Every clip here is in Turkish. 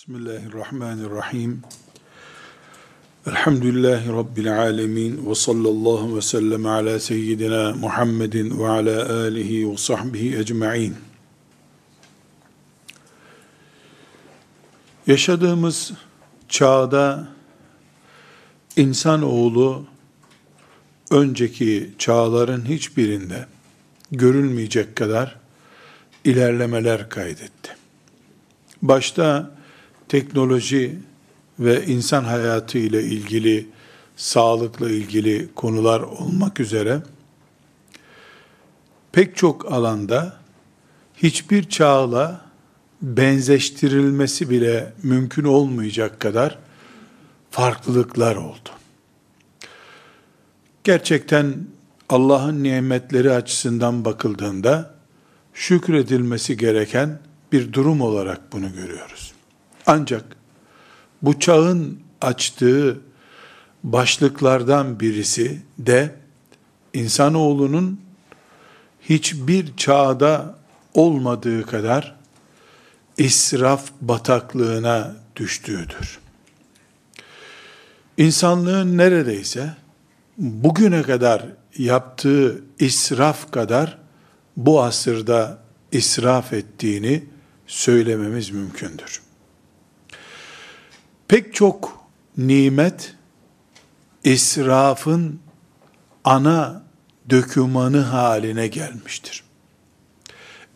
Bismillahirrahmanirrahim. Elhamdülillahi Rabbil alemin ve sallallahu ve sellem ala seyyidina Muhammedin ve ala alihi ve sahbihi ecma'in. Yaşadığımız çağda insanoğlu önceki çağların hiçbirinde görülmeyecek kadar ilerlemeler kaydetti. Başta teknoloji ve insan hayatı ile ilgili, sağlıkla ilgili konular olmak üzere pek çok alanda hiçbir çağla benzeştirilmesi bile mümkün olmayacak kadar farklılıklar oldu. Gerçekten Allah'ın nimetleri açısından bakıldığında şükredilmesi gereken bir durum olarak bunu görüyoruz. Ancak bu çağın açtığı başlıklardan birisi de insanoğlunun hiçbir çağda olmadığı kadar israf bataklığına düştüğüdür. İnsanlığın neredeyse bugüne kadar yaptığı israf kadar bu asırda israf ettiğini söylememiz mümkündür. Pek çok nimet israfın ana dökümanı haline gelmiştir.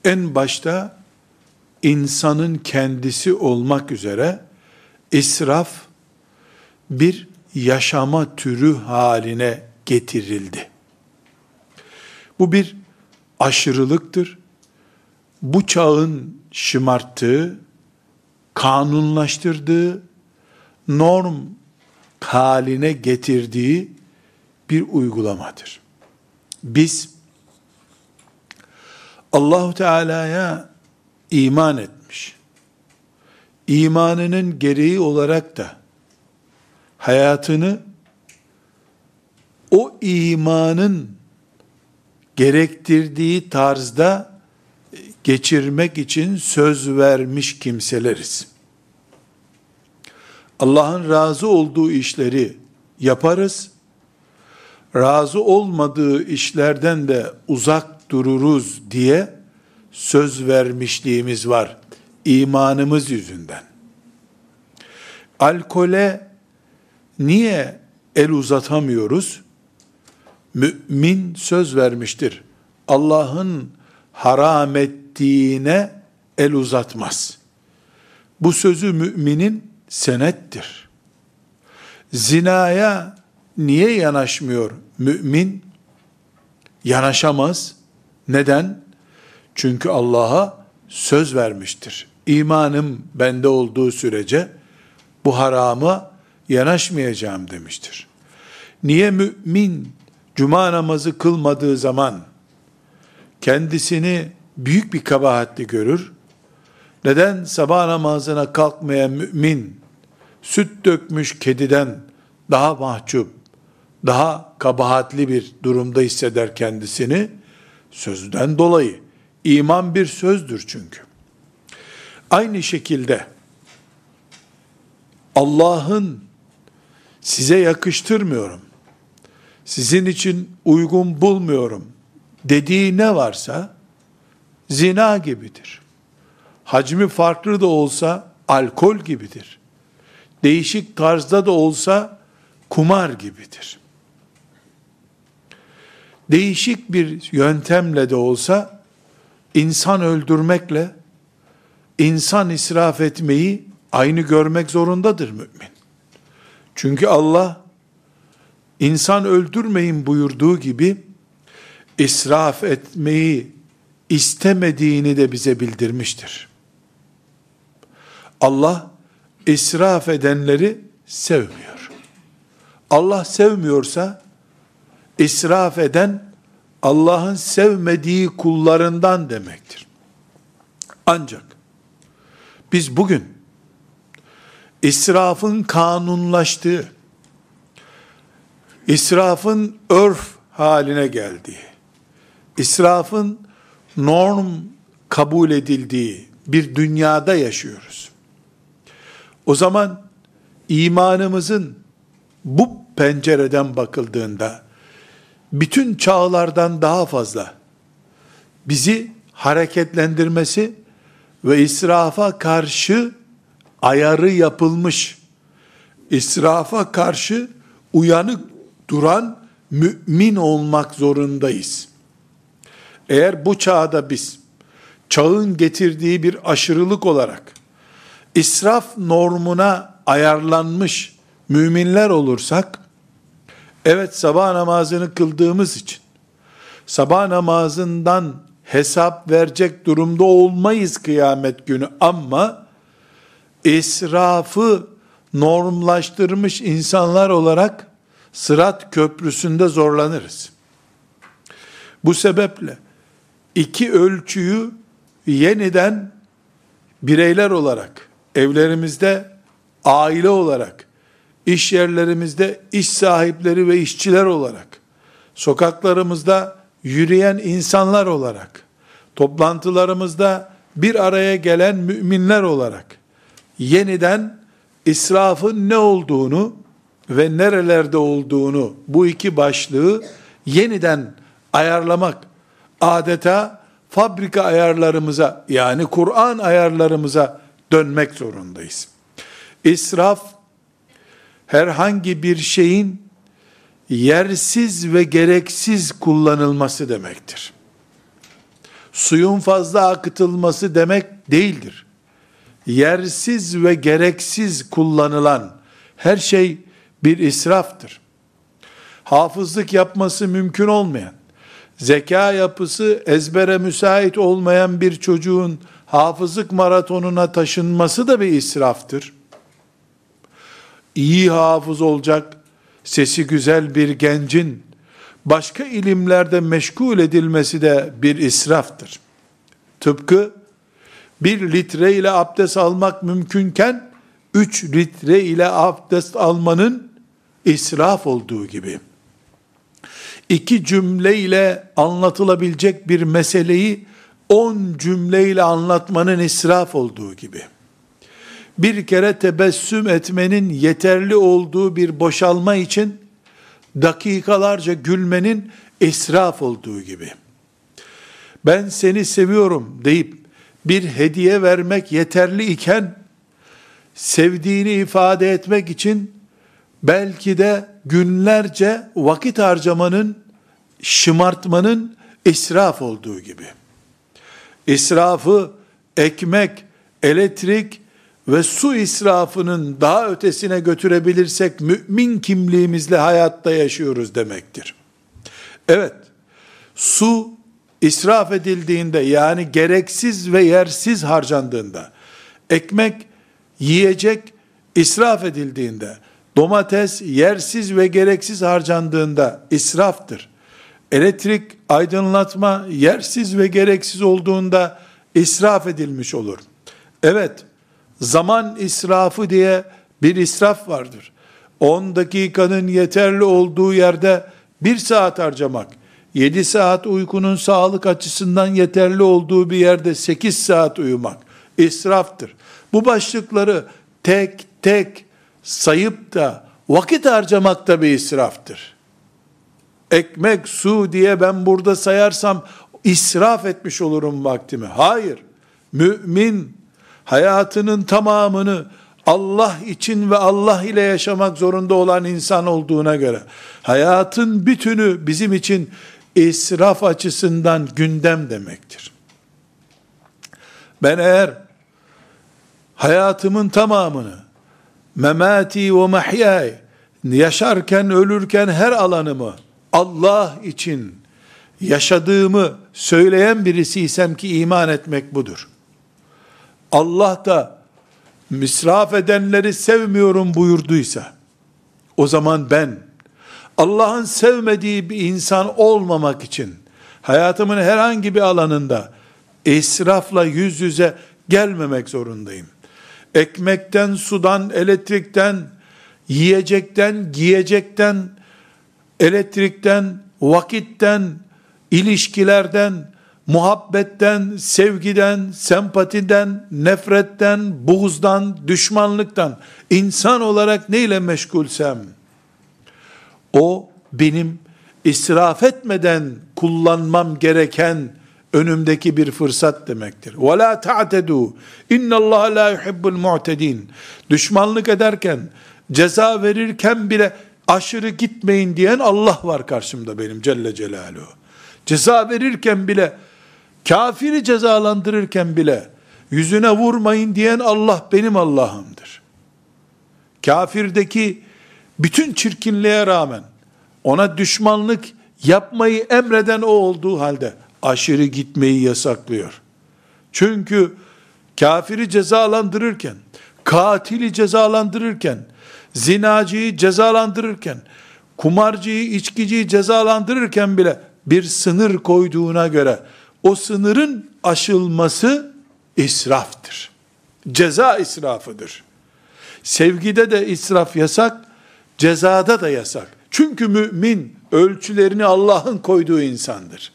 En başta insanın kendisi olmak üzere israf bir yaşama türü haline getirildi. Bu bir aşırılıktır. Bu çağın şımarttığı, kanunlaştırdığı norm haline getirdiği bir uygulamadır. Biz Allahu Teala'ya iman etmiş. İmanının gereği olarak da hayatını o imanın gerektirdiği tarzda geçirmek için söz vermiş kimseleriz. Allah'ın razı olduğu işleri yaparız. Razı olmadığı işlerden de uzak dururuz diye söz vermişliğimiz var imanımız yüzünden. Alkole niye el uzatamıyoruz? Mümin söz vermiştir. Allah'ın haram ettiğine el uzatmaz. Bu sözü müminin senettir. Zinaya niye yanaşmıyor mümin? Yanaşamaz. Neden? Çünkü Allah'a söz vermiştir. İmanım bende olduğu sürece bu harama yanaşmayacağım demiştir. Niye mümin cuma namazı kılmadığı zaman kendisini büyük bir kabahatli görür? Neden sabah namazına kalkmayan mümin süt dökmüş kediden daha mahcup, daha kabahatli bir durumda hisseder kendisini? Sözden dolayı. İman bir sözdür çünkü. Aynı şekilde Allah'ın size yakıştırmıyorum, sizin için uygun bulmuyorum dediği ne varsa zina gibidir. Hacmi farklı da olsa alkol gibidir. Değişik tarzda da olsa kumar gibidir. Değişik bir yöntemle de olsa insan öldürmekle insan israf etmeyi aynı görmek zorundadır mümin. Çünkü Allah insan öldürmeyin buyurduğu gibi israf etmeyi istemediğini de bize bildirmiştir. Allah israf edenleri sevmiyor. Allah sevmiyorsa israf eden Allah'ın sevmediği kullarından demektir. Ancak biz bugün israfın kanunlaştığı, israfın örf haline geldiği, israfın norm kabul edildiği bir dünyada yaşıyoruz. O zaman imanımızın bu pencereden bakıldığında bütün çağlardan daha fazla bizi hareketlendirmesi ve israfa karşı ayarı yapılmış, israfa karşı uyanık duran mümin olmak zorundayız. Eğer bu çağda biz çağın getirdiği bir aşırılık olarak israf normuna ayarlanmış müminler olursak evet sabah namazını kıldığımız için sabah namazından hesap verecek durumda olmayız kıyamet günü ama israfı normlaştırmış insanlar olarak sırat köprüsünde zorlanırız. Bu sebeple iki ölçüyü yeniden bireyler olarak, evlerimizde aile olarak, iş yerlerimizde iş sahipleri ve işçiler olarak, sokaklarımızda yürüyen insanlar olarak, toplantılarımızda bir araya gelen müminler olarak, yeniden israfın ne olduğunu ve nerelerde olduğunu, bu iki başlığı yeniden ayarlamak, adeta fabrika ayarlarımıza, yani Kur'an ayarlarımıza dönmek zorundayız. İsraf, herhangi bir şeyin yersiz ve gereksiz kullanılması demektir. Suyun fazla akıtılması demek değildir. Yersiz ve gereksiz kullanılan her şey bir israftır. Hafızlık yapması mümkün olmayan, zeka yapısı ezbere müsait olmayan bir çocuğun hafızlık maratonuna taşınması da bir israftır. İyi hafız olacak, sesi güzel bir gencin başka ilimlerde meşgul edilmesi de bir israftır. Tıpkı bir litre ile abdest almak mümkünken, üç litre ile abdest almanın israf olduğu gibi. İki cümle ile anlatılabilecek bir meseleyi on cümle ile anlatmanın israf olduğu gibi. Bir kere tebessüm etmenin yeterli olduğu bir boşalma için dakikalarca gülmenin israf olduğu gibi. Ben seni seviyorum deyip bir hediye vermek yeterli iken sevdiğini ifade etmek için belki de günlerce vakit harcamanın, şımartmanın israf olduğu gibi. İsrafı ekmek, elektrik ve su israfının daha ötesine götürebilirsek mümin kimliğimizle hayatta yaşıyoruz demektir. Evet, su israf edildiğinde yani gereksiz ve yersiz harcandığında, ekmek, yiyecek israf edildiğinde, domates yersiz ve gereksiz harcandığında israftır. Elektrik, aydınlatma yersiz ve gereksiz olduğunda israf edilmiş olur. Evet, zaman israfı diye bir israf vardır. 10 dakikanın yeterli olduğu yerde bir saat harcamak, 7 saat uykunun sağlık açısından yeterli olduğu bir yerde 8 saat uyumak israftır. Bu başlıkları tek tek sayıp da vakit harcamak da bir israftır. Ekmek, su diye ben burada sayarsam israf etmiş olurum vaktimi. Hayır. Mümin hayatının tamamını Allah için ve Allah ile yaşamak zorunda olan insan olduğuna göre hayatın bütünü bizim için israf açısından gündem demektir. Ben eğer hayatımın tamamını memati ve mahyay yaşarken ölürken her alanımı Allah için yaşadığımı söyleyen birisiysem ki iman etmek budur. Allah da misraf edenleri sevmiyorum buyurduysa, o zaman ben Allah'ın sevmediği bir insan olmamak için hayatımın herhangi bir alanında israfla yüz yüze gelmemek zorundayım. Ekmekten, sudan, elektrikten, yiyecekten, giyecekten, elektrikten, vakitten, ilişkilerden, muhabbetten, sevgiden, sempatiden, nefretten, buğzdan, düşmanlıktan insan olarak neyle meşgulsem o benim israf etmeden kullanmam gereken önümdeki bir fırsat demektir. Ve la ta'tedu. İnnallâhe la yuhibbul mu'tedin. Düşmanlık ederken, ceza verirken bile aşırı gitmeyin diyen Allah var karşımda benim Celle Celaluhu. Ceza verirken bile, kafiri cezalandırırken bile, yüzüne vurmayın diyen Allah benim Allah'ımdır. Kafirdeki bütün çirkinliğe rağmen, ona düşmanlık yapmayı emreden o olduğu halde, aşırı gitmeyi yasaklıyor. Çünkü kafiri cezalandırırken, katili cezalandırırken, zinacıyı cezalandırırken, kumarcıyı, içkiciyi cezalandırırken bile bir sınır koyduğuna göre o sınırın aşılması israftır. Ceza israfıdır. Sevgide de israf yasak, cezada da yasak. Çünkü mümin ölçülerini Allah'ın koyduğu insandır.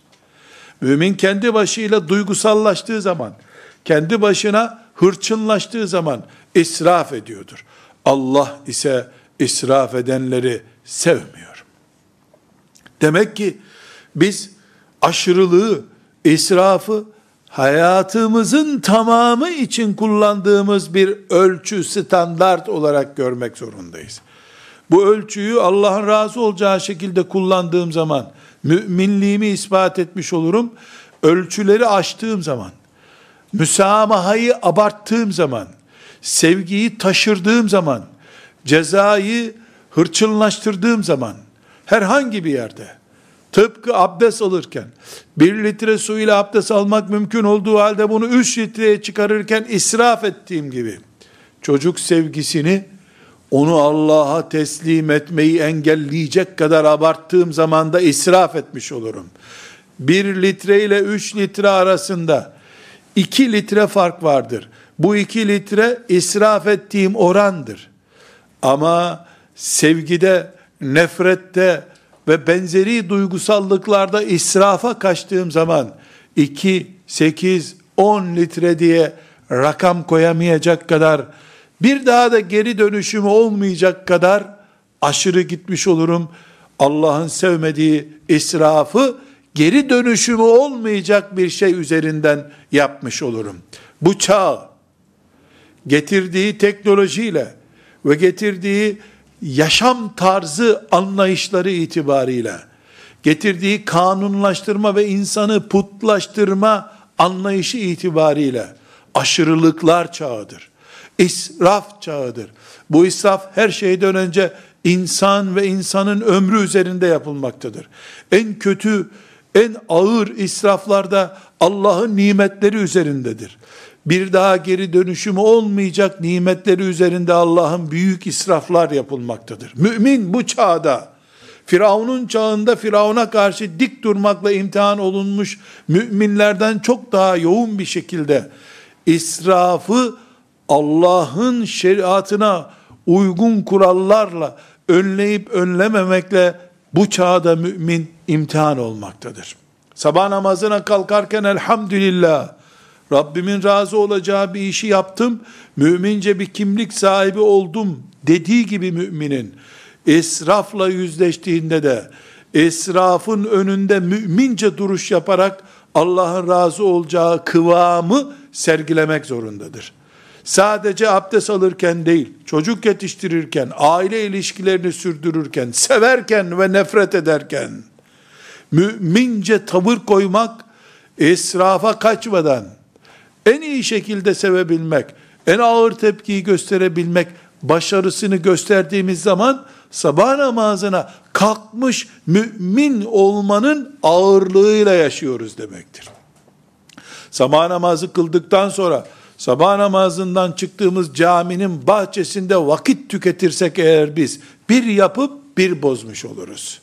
Mümin kendi başıyla duygusallaştığı zaman, kendi başına hırçınlaştığı zaman israf ediyordur. Allah ise israf edenleri sevmiyor. Demek ki biz aşırılığı, israfı hayatımızın tamamı için kullandığımız bir ölçü, standart olarak görmek zorundayız. Bu ölçüyü Allah'ın razı olacağı şekilde kullandığım zaman müminliğimi ispat etmiş olurum. Ölçüleri aştığım zaman, müsamahayı abarttığım zaman, sevgiyi taşırdığım zaman, cezayı hırçınlaştırdığım zaman, herhangi bir yerde, tıpkı abdest alırken, bir litre su ile abdest almak mümkün olduğu halde bunu üç litreye çıkarırken israf ettiğim gibi, çocuk sevgisini, onu Allah'a teslim etmeyi engelleyecek kadar abarttığım zaman da israf etmiş olurum. Bir litre ile üç litre arasında iki litre fark vardır. Bu iki litre israf ettiğim orandır. Ama sevgide, nefrette ve benzeri duygusallıklarda israfa kaçtığım zaman 2, 8, 10 litre diye rakam koyamayacak kadar bir daha da geri dönüşümü olmayacak kadar aşırı gitmiş olurum. Allah'ın sevmediği israfı geri dönüşümü olmayacak bir şey üzerinden yapmış olurum. Bu çağ getirdiği teknolojiyle ve getirdiği yaşam tarzı anlayışları itibariyle getirdiği kanunlaştırma ve insanı putlaştırma anlayışı itibariyle aşırılıklar çağıdır israf çağıdır. Bu israf her şeyden önce insan ve insanın ömrü üzerinde yapılmaktadır. En kötü, en ağır israflarda Allah'ın nimetleri üzerindedir. Bir daha geri dönüşümü olmayacak nimetleri üzerinde Allah'ın büyük israflar yapılmaktadır. Mümin bu çağda, Firavun'un çağında Firavun'a karşı dik durmakla imtihan olunmuş müminlerden çok daha yoğun bir şekilde israfı Allah'ın şeriatına uygun kurallarla önleyip önlememekle bu çağda mümin imtihan olmaktadır. Sabah namazına kalkarken elhamdülillah Rabbimin razı olacağı bir işi yaptım, mümince bir kimlik sahibi oldum dediği gibi müminin esrafla yüzleştiğinde de esrafın önünde mümince duruş yaparak Allah'ın razı olacağı kıvamı sergilemek zorundadır. Sadece abdest alırken değil, çocuk yetiştirirken, aile ilişkilerini sürdürürken, severken ve nefret ederken, mümince tavır koymak, israfa kaçmadan, en iyi şekilde sevebilmek, en ağır tepkiyi gösterebilmek, başarısını gösterdiğimiz zaman, sabah namazına kalkmış mümin olmanın ağırlığıyla yaşıyoruz demektir. Sabah namazı kıldıktan sonra, sabah namazından çıktığımız caminin bahçesinde vakit tüketirsek eğer biz bir yapıp bir bozmuş oluruz.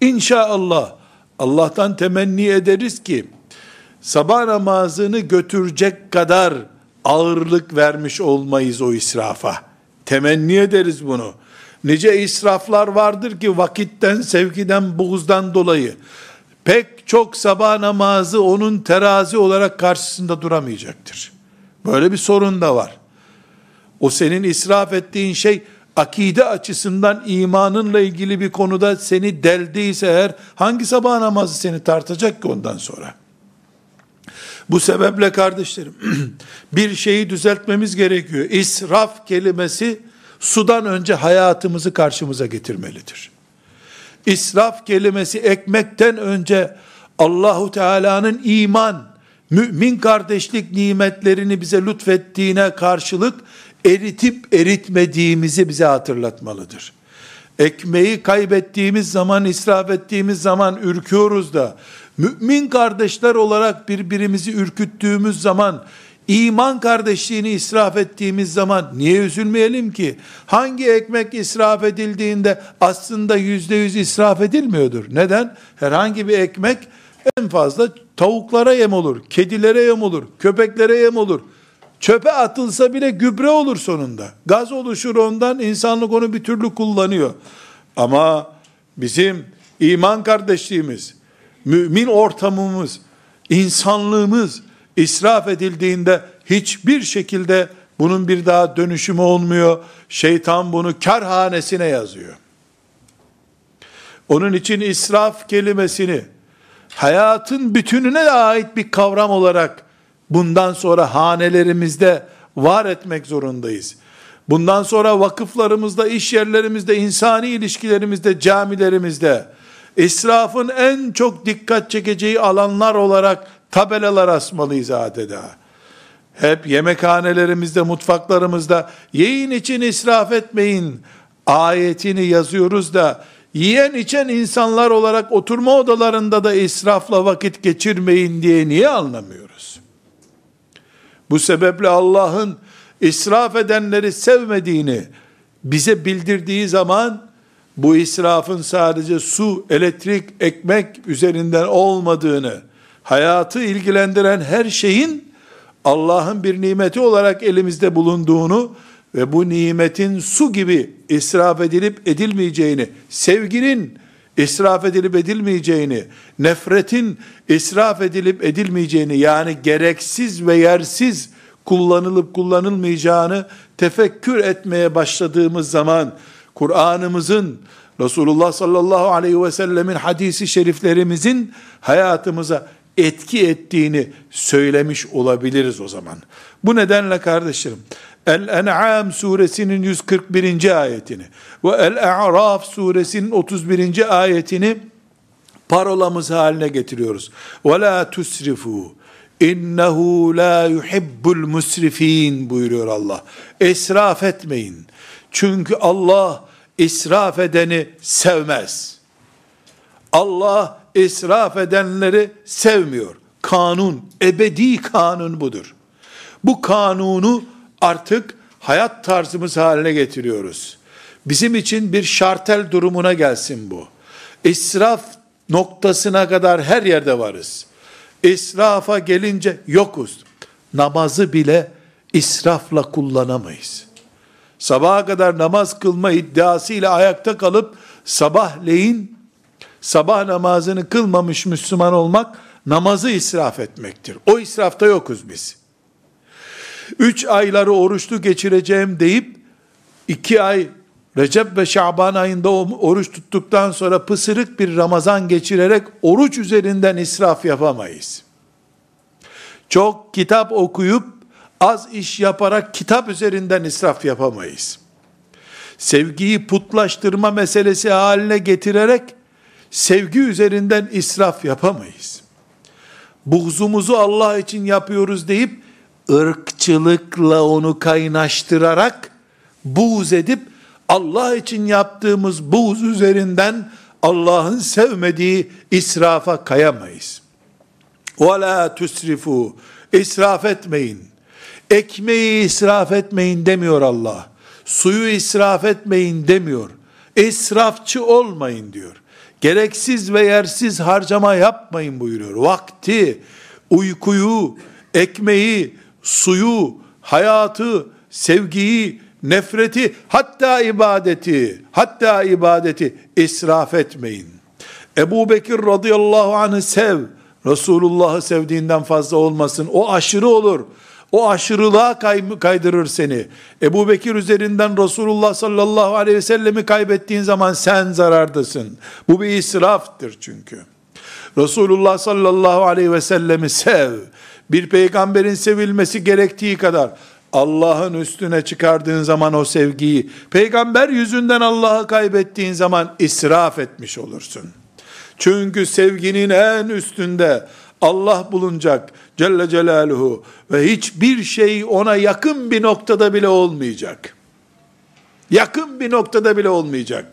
İnşallah Allah'tan temenni ederiz ki sabah namazını götürecek kadar ağırlık vermiş olmayız o israfa. Temenni ederiz bunu. Nice israflar vardır ki vakitten, sevgiden, buğzdan dolayı pek çok sabah namazı onun terazi olarak karşısında duramayacaktır. Böyle bir sorun da var. O senin israf ettiğin şey akide açısından imanınla ilgili bir konuda seni deldiyse eğer hangi sabah namazı seni tartacak ki ondan sonra? Bu sebeple kardeşlerim bir şeyi düzeltmemiz gerekiyor. İsraf kelimesi sudan önce hayatımızı karşımıza getirmelidir. İsraf kelimesi ekmekten önce Allahu Teala'nın iman, mümin kardeşlik nimetlerini bize lütfettiğine karşılık eritip eritmediğimizi bize hatırlatmalıdır. Ekmeği kaybettiğimiz zaman, israf ettiğimiz zaman ürküyoruz da, mümin kardeşler olarak birbirimizi ürküttüğümüz zaman, iman kardeşliğini israf ettiğimiz zaman niye üzülmeyelim ki? Hangi ekmek israf edildiğinde aslında yüzde yüz israf edilmiyordur. Neden? Herhangi bir ekmek en fazla tavuklara yem olur, kedilere yem olur, köpeklere yem olur. Çöpe atılsa bile gübre olur sonunda. Gaz oluşur ondan, insanlık onu bir türlü kullanıyor. Ama bizim iman kardeşliğimiz, mümin ortamımız, insanlığımız israf edildiğinde hiçbir şekilde bunun bir daha dönüşümü olmuyor. Şeytan bunu karhanesine yazıyor. Onun için israf kelimesini hayatın bütününe ait bir kavram olarak bundan sonra hanelerimizde var etmek zorundayız. Bundan sonra vakıflarımızda, iş yerlerimizde, insani ilişkilerimizde, camilerimizde, israfın en çok dikkat çekeceği alanlar olarak tabelalar asmalıyız adeta. Hep yemekhanelerimizde, mutfaklarımızda, yiyin için israf etmeyin ayetini yazıyoruz da, yiyen içen insanlar olarak oturma odalarında da israfla vakit geçirmeyin diye niye anlamıyoruz? Bu sebeple Allah'ın israf edenleri sevmediğini bize bildirdiği zaman bu israfın sadece su, elektrik, ekmek üzerinden olmadığını, hayatı ilgilendiren her şeyin Allah'ın bir nimeti olarak elimizde bulunduğunu ve bu nimetin su gibi israf edilip edilmeyeceğini, sevginin israf edilip edilmeyeceğini, nefretin israf edilip edilmeyeceğini, yani gereksiz ve yersiz kullanılıp kullanılmayacağını tefekkür etmeye başladığımız zaman, Kur'an'ımızın, Resulullah sallallahu aleyhi ve sellemin hadisi şeriflerimizin hayatımıza etki ettiğini söylemiş olabiliriz o zaman. Bu nedenle kardeşlerim, El-En'am suresinin 141. ayetini ve El-A'raf suresinin 31. ayetini parolamız haline getiriyoruz. Ve la tusrifu innehu la yuhibbul musrifin buyuruyor Allah. İsraf etmeyin. Çünkü Allah israf edeni sevmez. Allah israf edenleri sevmiyor. Kanun, ebedi kanun budur. Bu kanunu artık hayat tarzımız haline getiriyoruz. Bizim için bir şartel durumuna gelsin bu. İsraf noktasına kadar her yerde varız. İsrafa gelince yokuz. Namazı bile israfla kullanamayız. Sabaha kadar namaz kılma iddiasıyla ayakta kalıp sabahleyin sabah namazını kılmamış Müslüman olmak namazı israf etmektir. O israfta yokuz biz. Üç ayları oruçlu geçireceğim deyip iki ay Recep ve Şaban ayında oruç tuttuktan sonra pısırık bir Ramazan geçirerek oruç üzerinden israf yapamayız. Çok kitap okuyup az iş yaparak kitap üzerinden israf yapamayız. Sevgiyi putlaştırma meselesi haline getirerek sevgi üzerinden israf yapamayız. Buğzumuzu Allah için yapıyoruz deyip ırkçılıkla onu kaynaştırarak buğz edip Allah için yaptığımız buğz üzerinden Allah'ın sevmediği israfa kayamayız. وَلَا تُسْرِفُوا İsraf etmeyin. Ekmeği israf etmeyin demiyor Allah. Suyu israf etmeyin demiyor. İsrafçı olmayın diyor. Gereksiz ve yersiz harcama yapmayın buyuruyor. Vakti, uykuyu, ekmeği, suyu, hayatı, sevgiyi, nefreti, hatta ibadeti, hatta ibadeti israf etmeyin. Ebu Bekir radıyallahu anh'ı sev. Resulullah'ı sevdiğinden fazla olmasın. O aşırı olur. O aşırılığa kay kaydırır seni. Ebu Bekir üzerinden Resulullah sallallahu aleyhi ve sellemi kaybettiğin zaman sen zarardasın. Bu bir israftır çünkü. Resulullah sallallahu aleyhi ve sellemi sev. Bir peygamberin sevilmesi gerektiği kadar Allah'ın üstüne çıkardığın zaman o sevgiyi, peygamber yüzünden Allah'ı kaybettiğin zaman israf etmiş olursun. Çünkü sevginin en üstünde Allah bulunacak Celle Celaluhu ve hiçbir şey ona yakın bir noktada bile olmayacak. Yakın bir noktada bile olmayacak.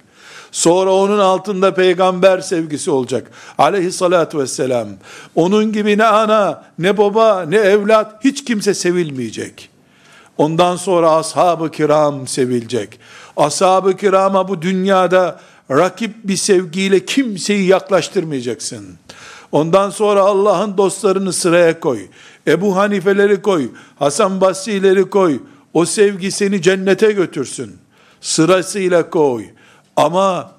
Sonra onun altında peygamber sevgisi olacak. Aleyhissalatü vesselam. Onun gibi ne ana, ne baba, ne evlat hiç kimse sevilmeyecek. Ondan sonra ashab-ı kiram sevilecek. Ashab-ı kirama bu dünyada rakip bir sevgiyle kimseyi yaklaştırmayacaksın. Ondan sonra Allah'ın dostlarını sıraya koy. Ebu Hanifeleri koy. Hasan Basri'leri koy. O sevgi seni cennete götürsün. Sırasıyla koy. Ama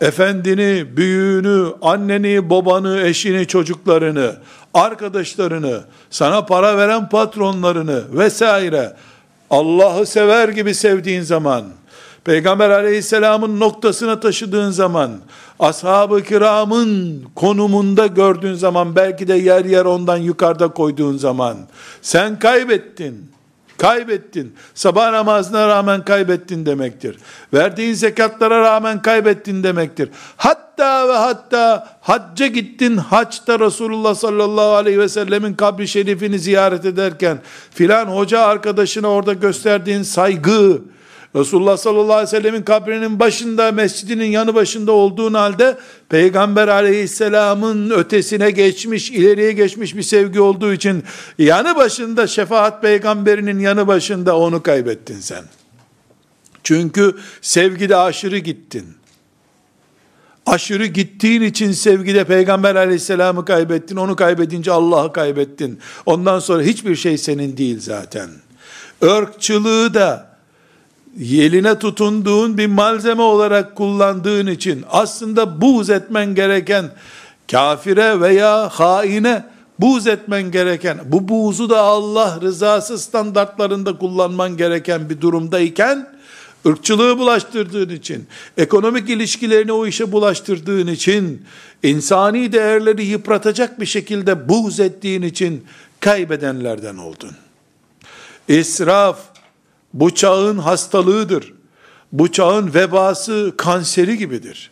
efendini, büyüğünü, anneni, babanı, eşini, çocuklarını, arkadaşlarını, sana para veren patronlarını vesaire Allah'ı sever gibi sevdiğin zaman, Peygamber aleyhisselamın noktasına taşıdığın zaman, ashab-ı kiramın konumunda gördüğün zaman, belki de yer yer ondan yukarıda koyduğun zaman, sen kaybettin. Kaybettin. Sabah namazına rağmen kaybettin demektir. Verdiğin zekatlara rağmen kaybettin demektir. Hatta ve hatta hacca gittin. Haçta Resulullah sallallahu aleyhi ve sellemin kabri şerifini ziyaret ederken filan hoca arkadaşına orada gösterdiğin saygı, Resulullah sallallahu aleyhi ve sellemin kabrinin başında, mescidinin yanı başında olduğun halde, Peygamber aleyhisselamın ötesine geçmiş, ileriye geçmiş bir sevgi olduğu için, yanı başında, şefaat peygamberinin yanı başında onu kaybettin sen. Çünkü sevgide aşırı gittin. Aşırı gittiğin için sevgide Peygamber aleyhisselamı kaybettin. Onu kaybedince Allah'ı kaybettin. Ondan sonra hiçbir şey senin değil zaten. Örkçılığı da, yeline tutunduğun bir malzeme olarak kullandığın için aslında buğz etmen gereken kafire veya haine buğz etmen gereken bu buğzu da Allah rızası standartlarında kullanman gereken bir durumdayken ırkçılığı bulaştırdığın için, ekonomik ilişkilerini o işe bulaştırdığın için, insani değerleri yıpratacak bir şekilde buğz ettiğin için kaybedenlerden oldun. İsraf, bu çağın hastalığıdır. Bu çağın vebası kanseri gibidir.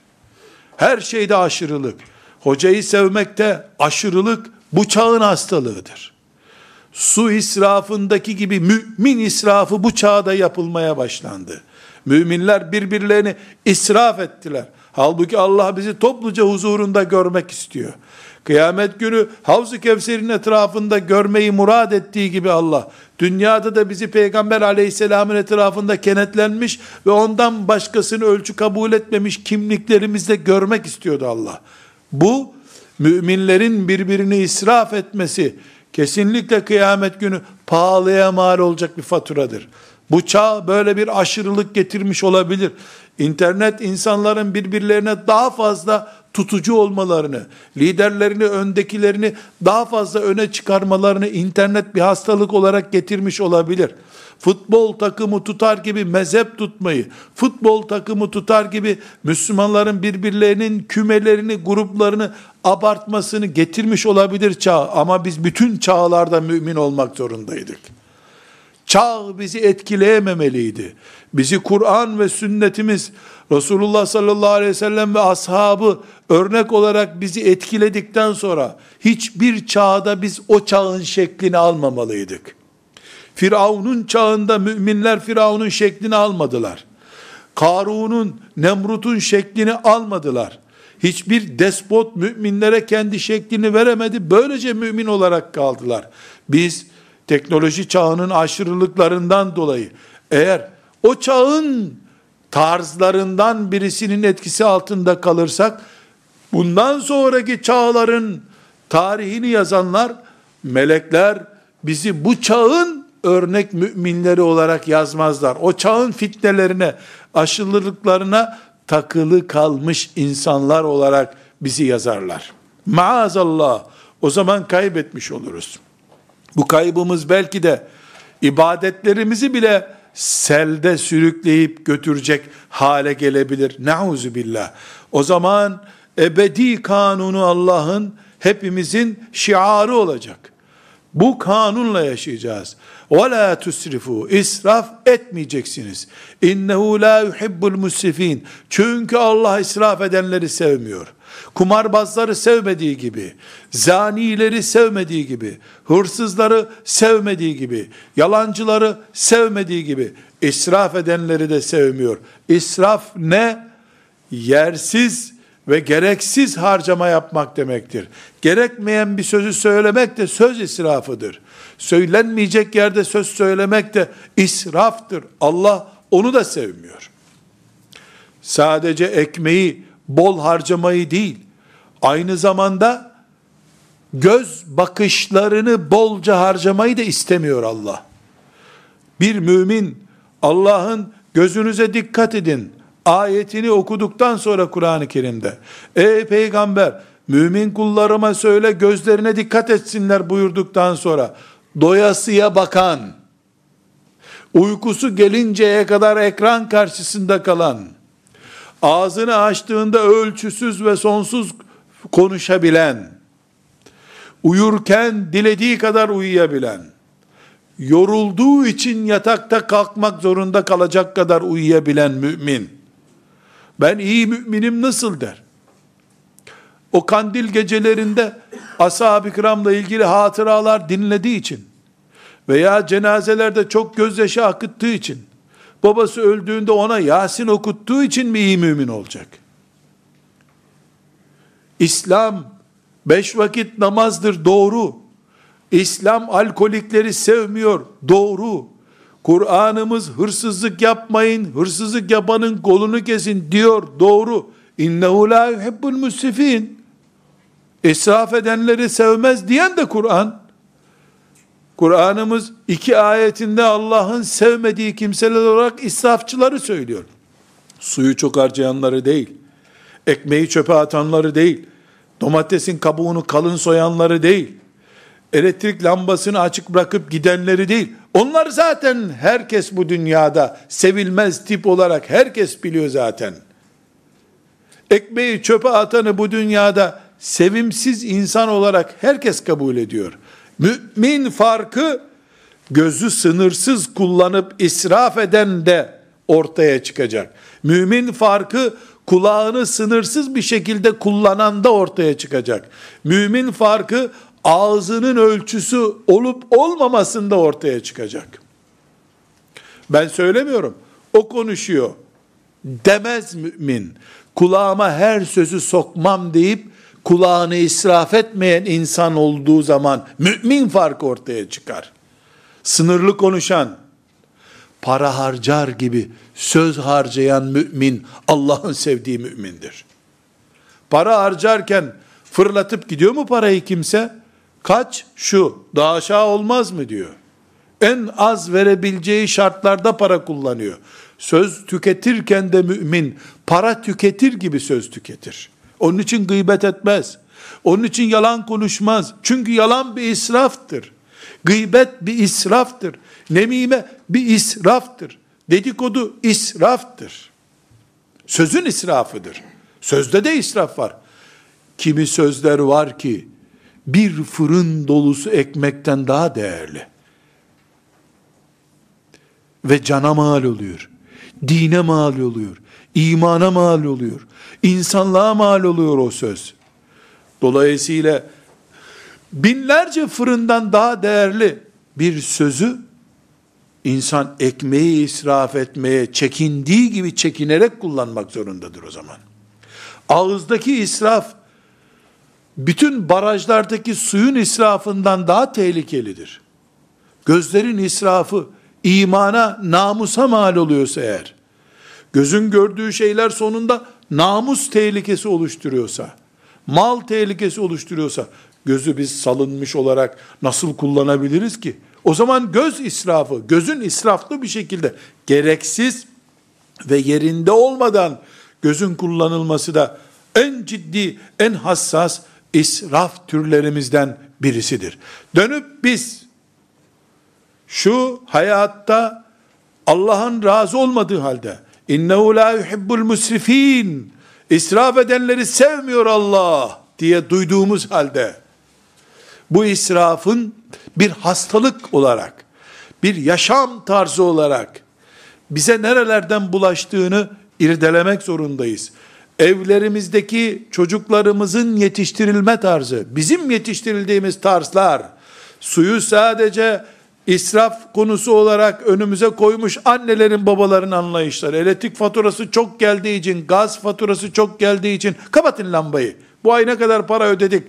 Her şeyde aşırılık. Hocayı sevmekte aşırılık bu çağın hastalığıdır. Su israfındaki gibi mümin israfı bu çağda yapılmaya başlandı. Müminler birbirlerini israf ettiler. Halbuki Allah bizi topluca huzurunda görmek istiyor. Kıyamet günü Havz-ı Kevser'in etrafında görmeyi murad ettiği gibi Allah, dünyada da bizi Peygamber aleyhisselamın etrafında kenetlenmiş ve ondan başkasını ölçü kabul etmemiş kimliklerimizde görmek istiyordu Allah. Bu, müminlerin birbirini israf etmesi, kesinlikle kıyamet günü pahalıya mal olacak bir faturadır. Bu çağ böyle bir aşırılık getirmiş olabilir. İnternet insanların birbirlerine daha fazla tutucu olmalarını, liderlerini, öndekilerini daha fazla öne çıkarmalarını internet bir hastalık olarak getirmiş olabilir. Futbol takımı tutar gibi mezhep tutmayı, futbol takımı tutar gibi Müslümanların birbirlerinin kümelerini, gruplarını abartmasını getirmiş olabilir çağ. Ama biz bütün çağlarda mümin olmak zorundaydık. Çağ bizi etkileyememeliydi. Bizi Kur'an ve sünnetimiz, Resulullah sallallahu aleyhi ve sellem ve ashabı örnek olarak bizi etkiledikten sonra hiçbir çağda biz o çağın şeklini almamalıydık. Firavun'un çağında müminler Firavun'un şeklini almadılar. Karun'un, Nemrut'un şeklini almadılar. Hiçbir despot müminlere kendi şeklini veremedi. Böylece mümin olarak kaldılar. Biz teknoloji çağının aşırılıklarından dolayı eğer o çağın tarzlarından birisinin etkisi altında kalırsak bundan sonraki çağların tarihini yazanlar melekler bizi bu çağın örnek müminleri olarak yazmazlar. O çağın fitnelerine, aşırılıklarına takılı kalmış insanlar olarak bizi yazarlar. Maazallah o zaman kaybetmiş oluruz. Bu kaybımız belki de ibadetlerimizi bile selde sürükleyip götürecek hale gelebilir. Nauzu billah. O zaman ebedi kanunu Allah'ın hepimizin şiarı olacak. Bu kanunla yaşayacağız. وَلَا تُسْرِفُوا İsraf etmeyeceksiniz. اِنَّهُ لَا يُحِبُّ الْمُسْرِف۪ينَ Çünkü Allah israf edenleri sevmiyor. Kumarbazları sevmediği gibi, zanileri sevmediği gibi, hırsızları sevmediği gibi, yalancıları sevmediği gibi, israf edenleri de sevmiyor. İsraf ne? Yersiz ve gereksiz harcama yapmak demektir. Gerekmeyen bir sözü söylemek de söz israfıdır. Söylenmeyecek yerde söz söylemek de israftır. Allah onu da sevmiyor. Sadece ekmeği bol harcamayı değil, aynı zamanda göz bakışlarını bolca harcamayı da istemiyor Allah. Bir mümin Allah'ın gözünüze dikkat edin ayetini okuduktan sonra Kur'an-ı Kerim'de ey peygamber mümin kullarıma söyle gözlerine dikkat etsinler buyurduktan sonra doyasıya bakan uykusu gelinceye kadar ekran karşısında kalan ağzını açtığında ölçüsüz ve sonsuz konuşabilen, uyurken dilediği kadar uyuyabilen, yorulduğu için yatakta kalkmak zorunda kalacak kadar uyuyabilen mümin, ben iyi müminim nasıl der? O kandil gecelerinde ashab-ı kiramla ilgili hatıralar dinlediği için veya cenazelerde çok gözyaşı akıttığı için babası öldüğünde ona Yasin okuttuğu için mi iyi mümin olacak? İslam beş vakit namazdır doğru. İslam alkolikleri sevmiyor doğru. Kur'an'ımız hırsızlık yapmayın, hırsızlık yapanın kolunu kesin diyor doğru. İnnehu la yuhibbul musrifin. İsraf edenleri sevmez diyen de Kur'an. Kur'an'ımız iki ayetinde Allah'ın sevmediği kimseler olarak israfçıları söylüyor. Suyu çok harcayanları değil, ekmeği çöpe atanları değil, domatesin kabuğunu kalın soyanları değil, elektrik lambasını açık bırakıp gidenleri değil. Onlar zaten herkes bu dünyada sevilmez tip olarak herkes biliyor zaten. Ekmeği çöpe atanı bu dünyada sevimsiz insan olarak herkes kabul ediyor. Mümin farkı gözü sınırsız kullanıp israf eden de ortaya çıkacak. Mümin farkı kulağını sınırsız bir şekilde kullanan da ortaya çıkacak. Mümin farkı ağzının ölçüsü olup olmamasında ortaya çıkacak. Ben söylemiyorum. O konuşuyor. Demez mümin. Kulağıma her sözü sokmam deyip kulağını israf etmeyen insan olduğu zaman mümin fark ortaya çıkar. Sınırlı konuşan, para harcar gibi söz harcayan mümin Allah'ın sevdiği mümindir. Para harcarken fırlatıp gidiyor mu parayı kimse? Kaç? Şu. Daha aşağı olmaz mı diyor. En az verebileceği şartlarda para kullanıyor. Söz tüketirken de mümin para tüketir gibi söz tüketir. Onun için gıybet etmez. Onun için yalan konuşmaz. Çünkü yalan bir israftır. Gıybet bir israftır. Nemime bir israftır. Dedikodu israftır. Sözün israfıdır. Sözde de israf var. Kimi sözler var ki bir fırın dolusu ekmekten daha değerli. Ve cana mal oluyor. Dine mal oluyor. İmana mal oluyor. insanlığa mal oluyor o söz. Dolayısıyla binlerce fırından daha değerli bir sözü insan ekmeği israf etmeye çekindiği gibi çekinerek kullanmak zorundadır o zaman. Ağızdaki israf bütün barajlardaki suyun israfından daha tehlikelidir. Gözlerin israfı imana, namusa mal oluyorsa eğer, gözün gördüğü şeyler sonunda namus tehlikesi oluşturuyorsa, mal tehlikesi oluşturuyorsa, gözü biz salınmış olarak nasıl kullanabiliriz ki? O zaman göz israfı, gözün israflı bir şekilde gereksiz ve yerinde olmadan gözün kullanılması da en ciddi, en hassas israf türlerimizden birisidir. Dönüp biz şu hayatta Allah'ın razı olmadığı halde innehu la yuhibbul musrifin israf edenleri sevmiyor Allah diye duyduğumuz halde bu israfın bir hastalık olarak bir yaşam tarzı olarak bize nerelerden bulaştığını irdelemek zorundayız. Evlerimizdeki çocuklarımızın yetiştirilme tarzı, bizim yetiştirildiğimiz tarzlar, suyu sadece israf konusu olarak önümüze koymuş annelerin babaların anlayışları. Elektrik faturası çok geldiği için, gaz faturası çok geldiği için kapatın lambayı. Bu ay ne kadar para ödedik?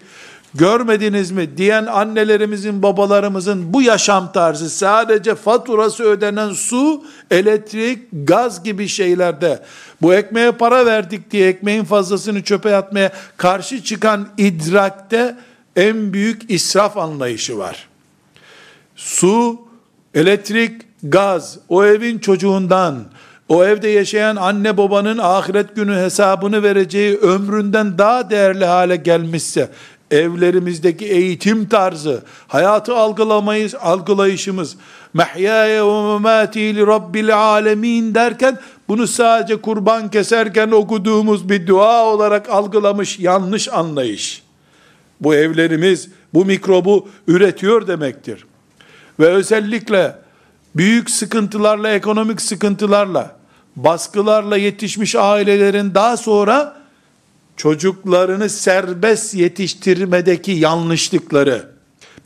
Görmediniz mi diyen annelerimizin, babalarımızın bu yaşam tarzı sadece faturası ödenen su, elektrik, gaz gibi şeylerde bu ekmeğe para verdik diye ekmeğin fazlasını çöpe atmaya karşı çıkan idrakte en büyük israf anlayışı var. Su, elektrik, gaz o evin çocuğundan, o evde yaşayan anne babanın ahiret günü hesabını vereceği ömründen daha değerli hale gelmişse, evlerimizdeki eğitim tarzı, hayatı algılamayız, algılayışımız, mehyâye ve memâti li rabbil alemin derken, bunu sadece kurban keserken okuduğumuz bir dua olarak algılamış yanlış anlayış. Bu evlerimiz bu mikrobu üretiyor demektir. Ve özellikle büyük sıkıntılarla, ekonomik sıkıntılarla, baskılarla yetişmiş ailelerin daha sonra çocuklarını serbest yetiştirmedeki yanlışlıkları,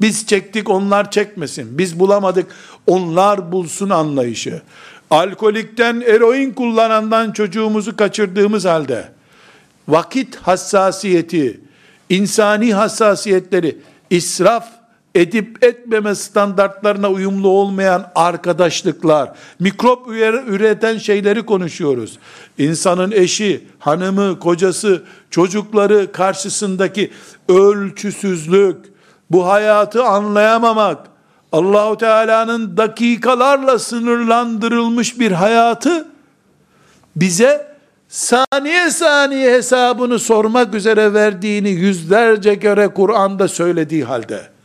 biz çektik onlar çekmesin, biz bulamadık onlar bulsun anlayışı, alkolikten eroin kullanandan çocuğumuzu kaçırdığımız halde, vakit hassasiyeti, insani hassasiyetleri, israf edip etmeme standartlarına uyumlu olmayan arkadaşlıklar, mikrop üreten şeyleri konuşuyoruz. İnsanın eşi, hanımı, kocası, çocukları karşısındaki ölçüsüzlük, bu hayatı anlayamamak, Allahu Teala'nın dakikalarla sınırlandırılmış bir hayatı bize saniye saniye hesabını sormak üzere verdiğini yüzlerce kere Kur'an'da söylediği halde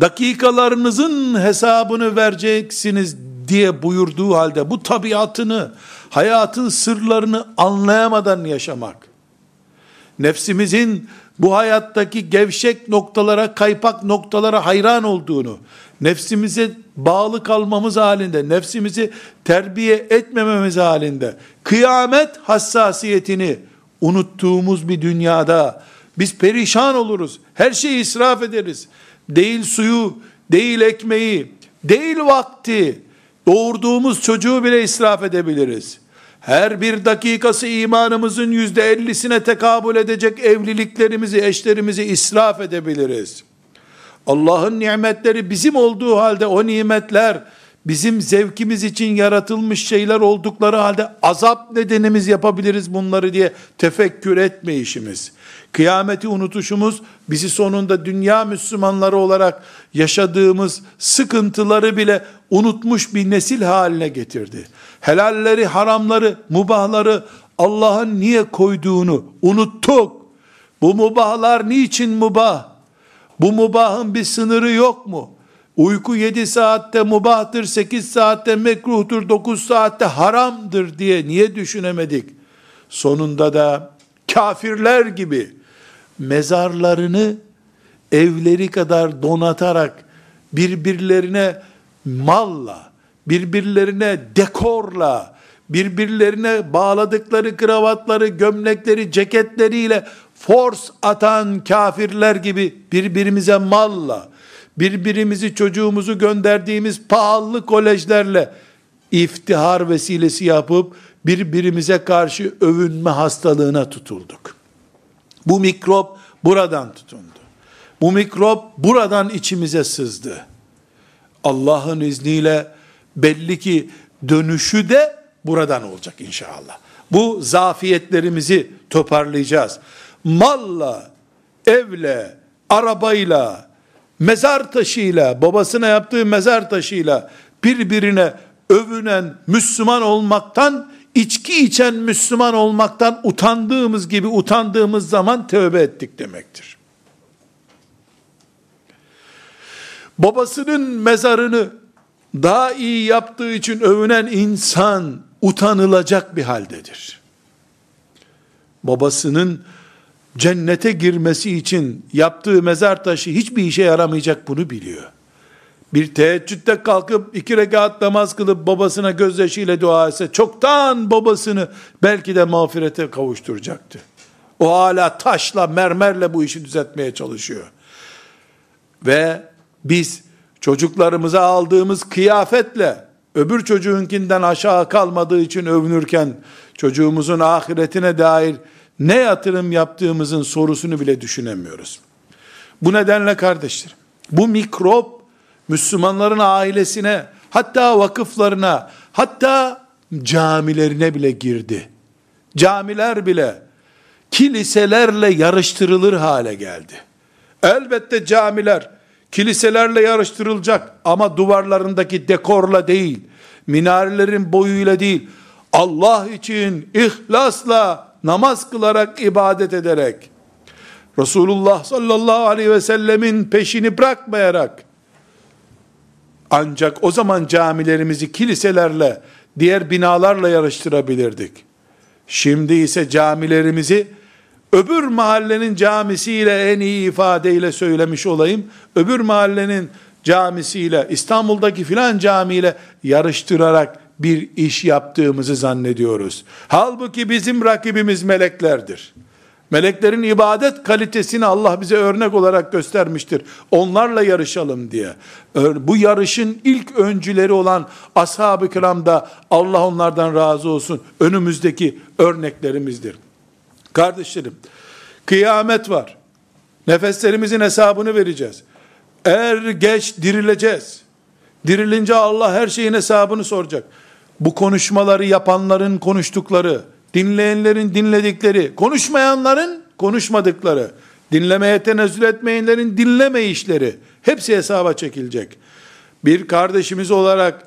dakikalarınızın hesabını vereceksiniz diye buyurduğu halde bu tabiatını, hayatın sırlarını anlayamadan yaşamak, nefsimizin bu hayattaki gevşek noktalara, kaypak noktalara hayran olduğunu, nefsimize bağlı kalmamız halinde, nefsimizi terbiye etmememiz halinde, kıyamet hassasiyetini unuttuğumuz bir dünyada, biz perişan oluruz, her şeyi israf ederiz, değil suyu, değil ekmeği, değil vakti, doğurduğumuz çocuğu bile israf edebiliriz. Her bir dakikası imanımızın yüzde ellisine tekabül edecek evliliklerimizi, eşlerimizi israf edebiliriz. Allah'ın nimetleri bizim olduğu halde o nimetler bizim zevkimiz için yaratılmış şeyler oldukları halde azap nedenimiz yapabiliriz bunları diye tefekkür etme işimiz. Kıyameti unutuşumuz bizi sonunda dünya Müslümanları olarak yaşadığımız sıkıntıları bile unutmuş bir nesil haline getirdi. Helalleri, haramları, mubahları Allah'ın niye koyduğunu unuttuk. Bu mubahlar niçin mubah? Bu mubahın bir sınırı yok mu? Uyku 7 saatte mubahtır, 8 saatte mekruhtur, 9 saatte haramdır diye niye düşünemedik? Sonunda da kafirler gibi mezarlarını evleri kadar donatarak birbirlerine malla, birbirlerine dekorla, birbirlerine bağladıkları kravatları, gömlekleri, ceketleriyle force atan kafirler gibi birbirimize malla, birbirimizi çocuğumuzu gönderdiğimiz pahalı kolejlerle iftihar vesilesi yapıp birbirimize karşı övünme hastalığına tutulduk. Bu mikrop buradan tutundu. Bu mikrop buradan içimize sızdı. Allah'ın izniyle belli ki dönüşü de buradan olacak inşallah. Bu zafiyetlerimizi toparlayacağız. Malla, evle, arabayla, mezar taşıyla, babasına yaptığı mezar taşıyla birbirine övünen Müslüman olmaktan içki içen Müslüman olmaktan utandığımız gibi utandığımız zaman tövbe ettik demektir. Babasının mezarını daha iyi yaptığı için övünen insan utanılacak bir haldedir. Babasının cennete girmesi için yaptığı mezar taşı hiçbir işe yaramayacak bunu biliyor. Bir teheccüde kalkıp iki rekat namaz kılıp babasına gözyaşıyla dua etse çoktan babasını belki de mağfirete kavuşturacaktı. O hala taşla mermerle bu işi düzeltmeye çalışıyor. Ve biz çocuklarımıza aldığımız kıyafetle öbür çocuğunkinden aşağı kalmadığı için övünürken çocuğumuzun ahiretine dair ne yatırım yaptığımızın sorusunu bile düşünemiyoruz. Bu nedenle kardeşlerim, bu mikrop Müslümanların ailesine, hatta vakıflarına, hatta camilerine bile girdi. Camiler bile kiliselerle yarıştırılır hale geldi. Elbette camiler kiliselerle yarıştırılacak ama duvarlarındaki dekorla değil, minarelerin boyuyla değil, Allah için ihlasla namaz kılarak ibadet ederek Resulullah sallallahu aleyhi ve sellemin peşini bırakmayarak ancak o zaman camilerimizi kiliselerle diğer binalarla yarıştırabilirdik. Şimdi ise camilerimizi öbür mahallenin camisiyle en iyi ifadeyle söylemiş olayım. Öbür mahallenin camisiyle İstanbul'daki filan camiyle yarıştırarak bir iş yaptığımızı zannediyoruz. Halbuki bizim rakibimiz meleklerdir. Meleklerin ibadet kalitesini Allah bize örnek olarak göstermiştir. Onlarla yarışalım diye. Bu yarışın ilk öncüleri olan ashab-ı kiram da Allah onlardan razı olsun. Önümüzdeki örneklerimizdir. Kardeşlerim, kıyamet var. Nefeslerimizin hesabını vereceğiz. Er geç dirileceğiz. Dirilince Allah her şeyin hesabını soracak. Bu konuşmaları yapanların konuştukları, dinleyenlerin dinledikleri, konuşmayanların konuşmadıkları, dinlemeye tenezzül etmeyenlerin dinleme işleri, hepsi hesaba çekilecek. Bir kardeşimiz olarak,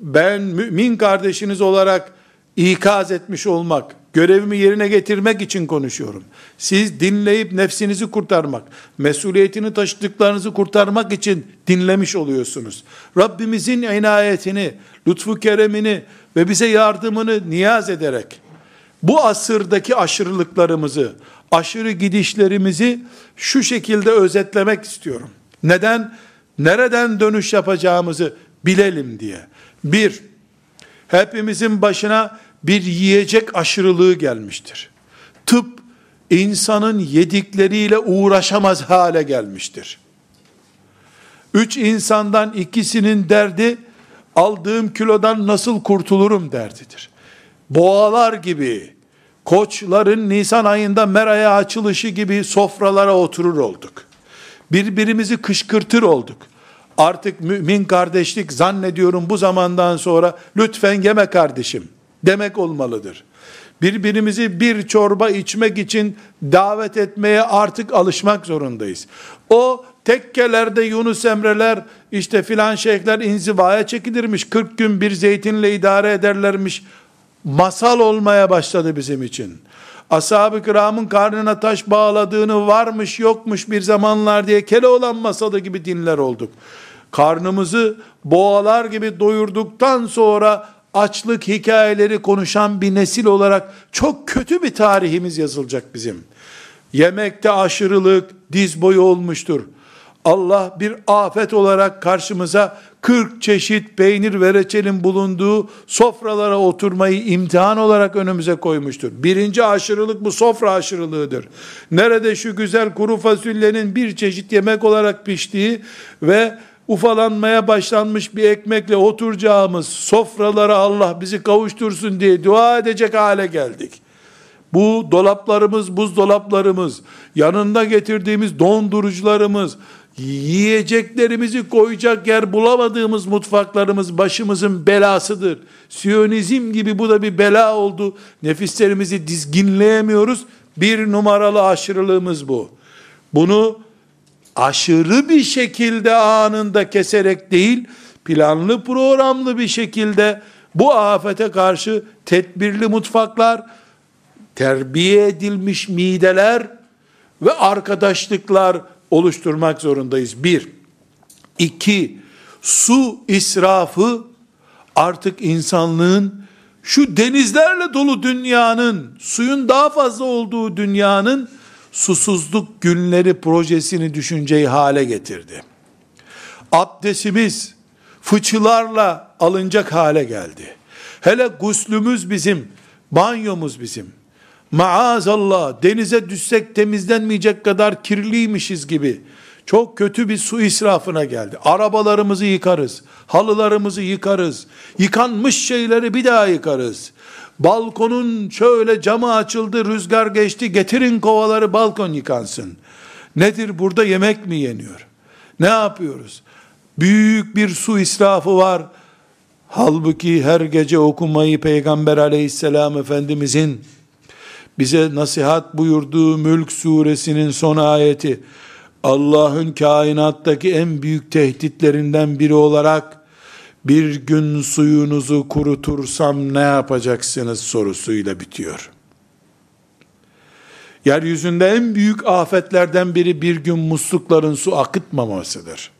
ben mümin kardeşiniz olarak ikaz etmiş olmak, görevimi yerine getirmek için konuşuyorum. Siz dinleyip nefsinizi kurtarmak, mesuliyetini taşıdıklarınızı kurtarmak için dinlemiş oluyorsunuz. Rabbimizin inayetini, lütfu keremini ve bize yardımını niyaz ederek, bu asırdaki aşırılıklarımızı, aşırı gidişlerimizi şu şekilde özetlemek istiyorum. Neden? Nereden dönüş yapacağımızı bilelim diye. Bir, hepimizin başına bir yiyecek aşırılığı gelmiştir. Tıp, insanın yedikleriyle uğraşamaz hale gelmiştir. Üç insandan ikisinin derdi, aldığım kilodan nasıl kurtulurum derdidir boğalar gibi, koçların Nisan ayında meraya açılışı gibi sofralara oturur olduk. Birbirimizi kışkırtır olduk. Artık mümin kardeşlik zannediyorum bu zamandan sonra lütfen yeme kardeşim demek olmalıdır. Birbirimizi bir çorba içmek için davet etmeye artık alışmak zorundayız. O tekkelerde Yunus Emreler işte filan şeyhler inzivaya çekilirmiş 40 gün bir zeytinle idare ederlermiş masal olmaya başladı bizim için. Ashab-ı kiramın karnına taş bağladığını varmış yokmuş bir zamanlar diye kele olan masalı gibi dinler olduk. Karnımızı boğalar gibi doyurduktan sonra açlık hikayeleri konuşan bir nesil olarak çok kötü bir tarihimiz yazılacak bizim. Yemekte aşırılık diz boyu olmuştur. Allah bir afet olarak karşımıza 40 çeşit peynir ve reçelin bulunduğu sofralara oturmayı imtihan olarak önümüze koymuştur. Birinci aşırılık bu sofra aşırılığıdır. Nerede şu güzel kuru fasulyenin bir çeşit yemek olarak piştiği ve ufalanmaya başlanmış bir ekmekle oturacağımız sofralara Allah bizi kavuştursun diye dua edecek hale geldik. Bu dolaplarımız, buzdolaplarımız, yanında getirdiğimiz dondurucularımız, yiyeceklerimizi koyacak yer bulamadığımız mutfaklarımız başımızın belasıdır. Siyonizm gibi bu da bir bela oldu. Nefislerimizi dizginleyemiyoruz. Bir numaralı aşırılığımız bu. Bunu aşırı bir şekilde anında keserek değil, planlı programlı bir şekilde Bu afete karşı tedbirli mutfaklar, terbiye edilmiş mideler ve arkadaşlıklar oluşturmak zorundayız. Bir. İki, su israfı artık insanlığın şu denizlerle dolu dünyanın, suyun daha fazla olduğu dünyanın susuzluk günleri projesini düşünceyi hale getirdi. Abdestimiz fıçılarla alınacak hale geldi. Hele guslümüz bizim, banyomuz bizim. Maazallah denize düşsek temizlenmeyecek kadar kirliymişiz gibi çok kötü bir su israfına geldi. Arabalarımızı yıkarız, halılarımızı yıkarız, yıkanmış şeyleri bir daha yıkarız. Balkonun şöyle camı açıldı, rüzgar geçti, getirin kovaları balkon yıkansın. Nedir burada yemek mi yeniyor? Ne yapıyoruz? Büyük bir su israfı var. Halbuki her gece okumayı Peygamber aleyhisselam Efendimizin bize nasihat buyurduğu Mülk suresinin son ayeti Allah'ın kainattaki en büyük tehditlerinden biri olarak bir gün suyunuzu kurutursam ne yapacaksınız sorusuyla bitiyor. Yeryüzünde en büyük afetlerden biri bir gün muslukların su akıtmamasıdır.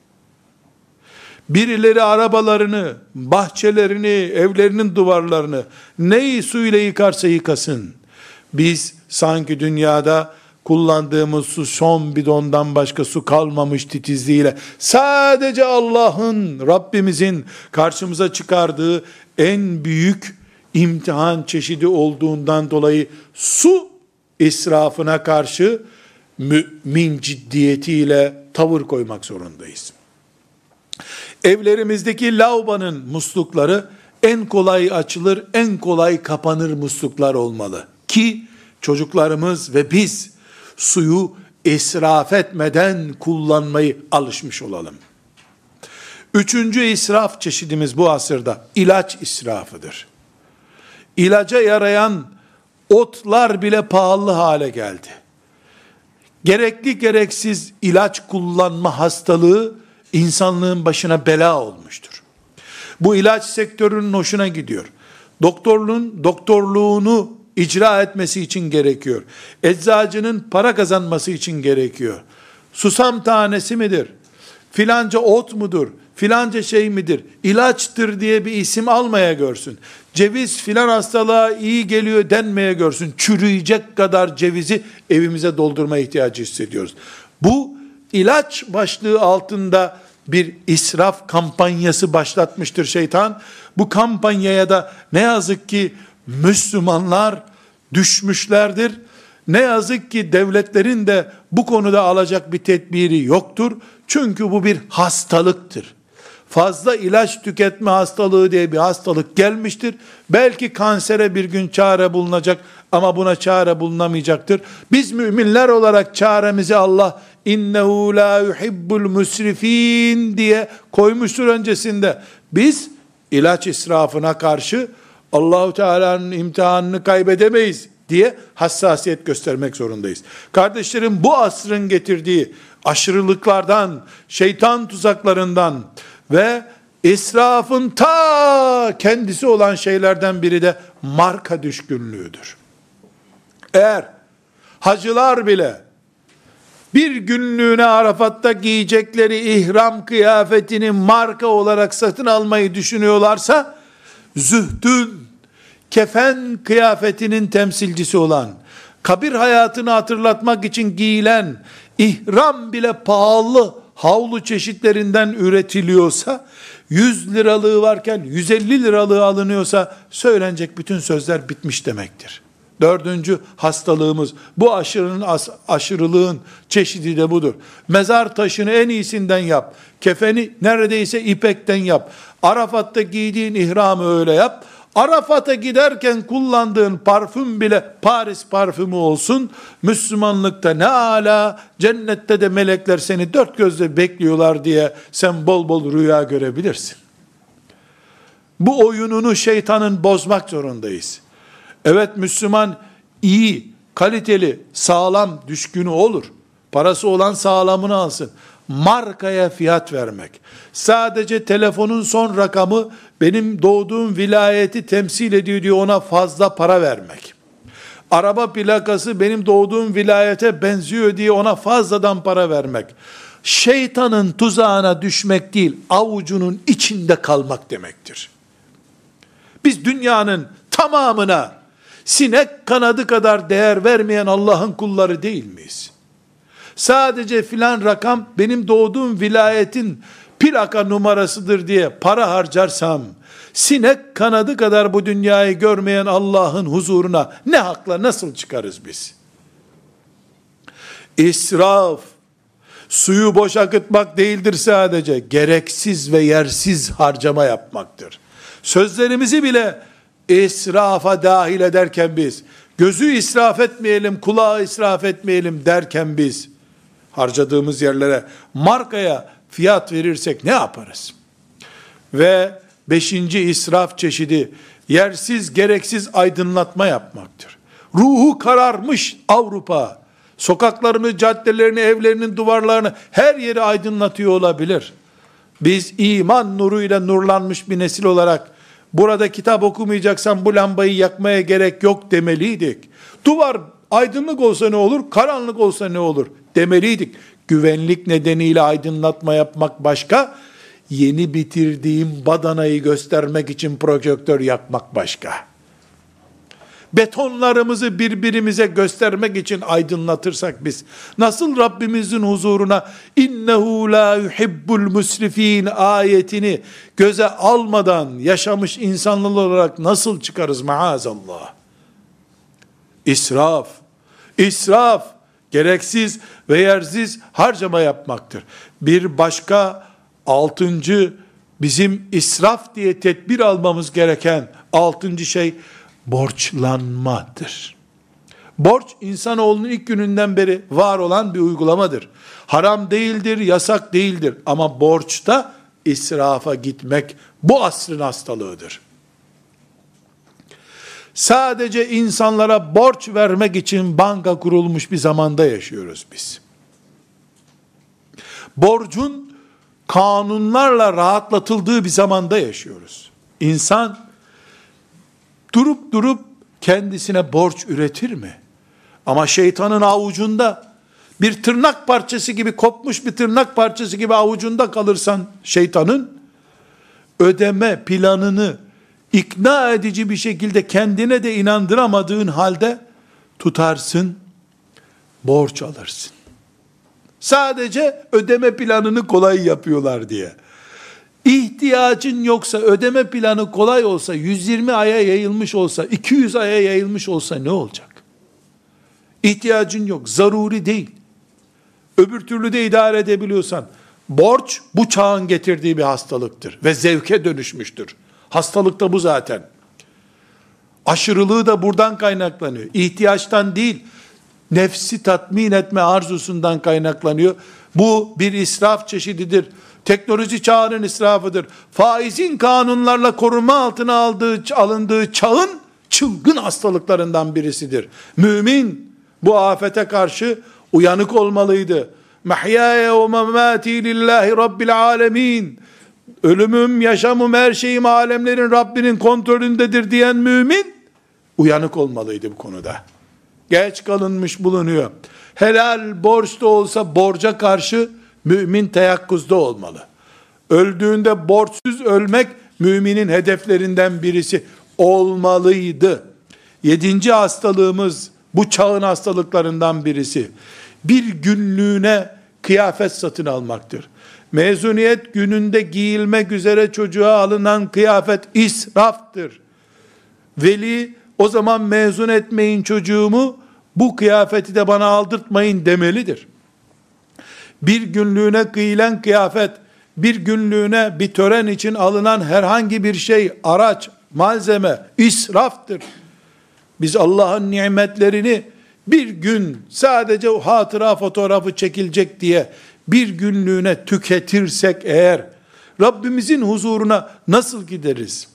Birileri arabalarını, bahçelerini, evlerinin duvarlarını neyi suyla yıkarsa yıkasın. Biz sanki dünyada kullandığımız su son bidondan başka su kalmamış titizliğiyle sadece Allah'ın Rabbimizin karşımıza çıkardığı en büyük imtihan çeşidi olduğundan dolayı su israfına karşı mümin ciddiyetiyle tavır koymak zorundayız. Evlerimizdeki lavbanın muslukları en kolay açılır, en kolay kapanır musluklar olmalı. Ki çocuklarımız ve biz suyu israf etmeden kullanmayı alışmış olalım. Üçüncü israf çeşidimiz bu asırda ilaç israfıdır. İlaca yarayan otlar bile pahalı hale geldi. Gerekli gereksiz ilaç kullanma hastalığı insanlığın başına bela olmuştur. Bu ilaç sektörünün hoşuna gidiyor. Doktorluğun doktorluğunu icra etmesi için gerekiyor. Eczacının para kazanması için gerekiyor. Susam tanesi midir? Filanca ot mudur? Filanca şey midir? İlaçtır diye bir isim almaya görsün. Ceviz filan hastalığa iyi geliyor denmeye görsün. Çürüyecek kadar cevizi evimize doldurma ihtiyacı hissediyoruz. Bu ilaç başlığı altında bir israf kampanyası başlatmıştır şeytan. Bu kampanyaya da ne yazık ki Müslümanlar düşmüşlerdir. Ne yazık ki devletlerin de bu konuda alacak bir tedbiri yoktur. Çünkü bu bir hastalıktır. Fazla ilaç tüketme hastalığı diye bir hastalık gelmiştir. Belki kansere bir gün çare bulunacak ama buna çare bulunamayacaktır. Biz müminler olarak çaremizi Allah innehu la yuhibbul musrifin diye koymuştur öncesinde. Biz ilaç israfına karşı Allahu Teala'nın imtihanını kaybedemeyiz diye hassasiyet göstermek zorundayız. Kardeşlerim bu asrın getirdiği aşırılıklardan, şeytan tuzaklarından ve israfın ta kendisi olan şeylerden biri de marka düşkünlüğüdür. Eğer hacılar bile bir günlüğüne Arafat'ta giyecekleri ihram kıyafetini marka olarak satın almayı düşünüyorlarsa, zühdün, kefen kıyafetinin temsilcisi olan, kabir hayatını hatırlatmak için giyilen, ihram bile pahalı havlu çeşitlerinden üretiliyorsa, 100 liralığı varken 150 liralığı alınıyorsa, söylenecek bütün sözler bitmiş demektir. Dördüncü hastalığımız, bu aşırının aşırılığın çeşidi de budur. Mezar taşını en iyisinden yap. Kefeni neredeyse ipekten yap. Arafat'ta giydiğin ihramı öyle yap. Arafat'a giderken kullandığın parfüm bile Paris parfümü olsun. Müslümanlıkta ne ala, cennette de melekler seni dört gözle bekliyorlar diye sen bol bol rüya görebilirsin. Bu oyununu şeytanın bozmak zorundayız. Evet Müslüman iyi, kaliteli, sağlam düşkünü olur. Parası olan sağlamını alsın. Markaya fiyat vermek, sadece telefonun son rakamı benim doğduğum vilayeti temsil ediyor diye ona fazla para vermek, araba plakası benim doğduğum vilayete benziyor diye ona fazladan para vermek, şeytanın tuzağına düşmek değil, avucunun içinde kalmak demektir. Biz dünyanın tamamına sinek kanadı kadar değer vermeyen Allah'ın kulları değil miyiz? Sadece filan rakam benim doğduğum vilayetin plaka numarasıdır diye para harcarsam, sinek kanadı kadar bu dünyayı görmeyen Allah'ın huzuruna ne hakla nasıl çıkarız biz? İsraf, suyu boş akıtmak değildir sadece, gereksiz ve yersiz harcama yapmaktır. Sözlerimizi bile israfa dahil ederken biz, gözü israf etmeyelim, kulağı israf etmeyelim derken biz, harcadığımız yerlere, markaya fiyat verirsek ne yaparız? Ve beşinci israf çeşidi, yersiz gereksiz aydınlatma yapmaktır. Ruhu kararmış Avrupa, sokaklarını, caddelerini, evlerinin duvarlarını, her yeri aydınlatıyor olabilir. Biz iman nuruyla nurlanmış bir nesil olarak, burada kitap okumayacaksan bu lambayı yakmaya gerek yok demeliydik. Duvar aydınlık olsa ne olur, karanlık olsa ne olur demeliydik. Güvenlik nedeniyle aydınlatma yapmak başka, yeni bitirdiğim badanayı göstermek için projektör yakmak başka. Betonlarımızı birbirimize göstermek için aydınlatırsak biz, nasıl Rabbimizin huzuruna innehu la yuhibbul musrifin ayetini göze almadan yaşamış insanlar olarak nasıl çıkarız maazallah? İsraf, israf, gereksiz ve yersiz harcama yapmaktır. Bir başka altıncı bizim israf diye tedbir almamız gereken altıncı şey borçlanmadır. Borç insanoğlunun ilk gününden beri var olan bir uygulamadır. Haram değildir, yasak değildir ama borçta israfa gitmek bu asrın hastalığıdır. Sadece insanlara borç vermek için banka kurulmuş bir zamanda yaşıyoruz biz. Borcun kanunlarla rahatlatıldığı bir zamanda yaşıyoruz. İnsan durup durup kendisine borç üretir mi? Ama şeytanın avucunda bir tırnak parçası gibi kopmuş bir tırnak parçası gibi avucunda kalırsan şeytanın ödeme planını ikna edici bir şekilde kendine de inandıramadığın halde tutarsın, borç alırsın. Sadece ödeme planını kolay yapıyorlar diye. İhtiyacın yoksa, ödeme planı kolay olsa, 120 aya yayılmış olsa, 200 aya yayılmış olsa ne olacak? İhtiyacın yok, zaruri değil. Öbür türlü de idare edebiliyorsan, borç bu çağın getirdiği bir hastalıktır ve zevke dönüşmüştür. Hastalık da bu zaten. Aşırılığı da buradan kaynaklanıyor. İhtiyaçtan değil, nefsi tatmin etme arzusundan kaynaklanıyor. Bu bir israf çeşididir. Teknoloji çağının israfıdır. Faizin kanunlarla koruma altına aldığı, alındığı çağın çılgın hastalıklarından birisidir. Mümin bu afete karşı uyanık olmalıydı. Mahyaya ve memati lillahi rabbil alemin. Ölümüm, yaşamım, her şeyim alemlerin Rabbinin kontrolündedir diyen mümin uyanık olmalıydı bu konuda. Geç kalınmış bulunuyor. Helal borç da olsa borca karşı mümin teyakkuzda olmalı. Öldüğünde borçsuz ölmek müminin hedeflerinden birisi olmalıydı. Yedinci hastalığımız bu çağın hastalıklarından birisi. Bir günlüğüne kıyafet satın almaktır. Mezuniyet gününde giyilmek üzere çocuğa alınan kıyafet israftır. Veli o zaman mezun etmeyin çocuğumu bu kıyafeti de bana aldırtmayın demelidir. Bir günlüğüne giyilen kıyafet, bir günlüğüne bir tören için alınan herhangi bir şey, araç, malzeme israftır. Biz Allah'ın nimetlerini bir gün sadece hatıra fotoğrafı çekilecek diye bir günlüğüne tüketirsek eğer Rabbimizin huzuruna nasıl gideriz?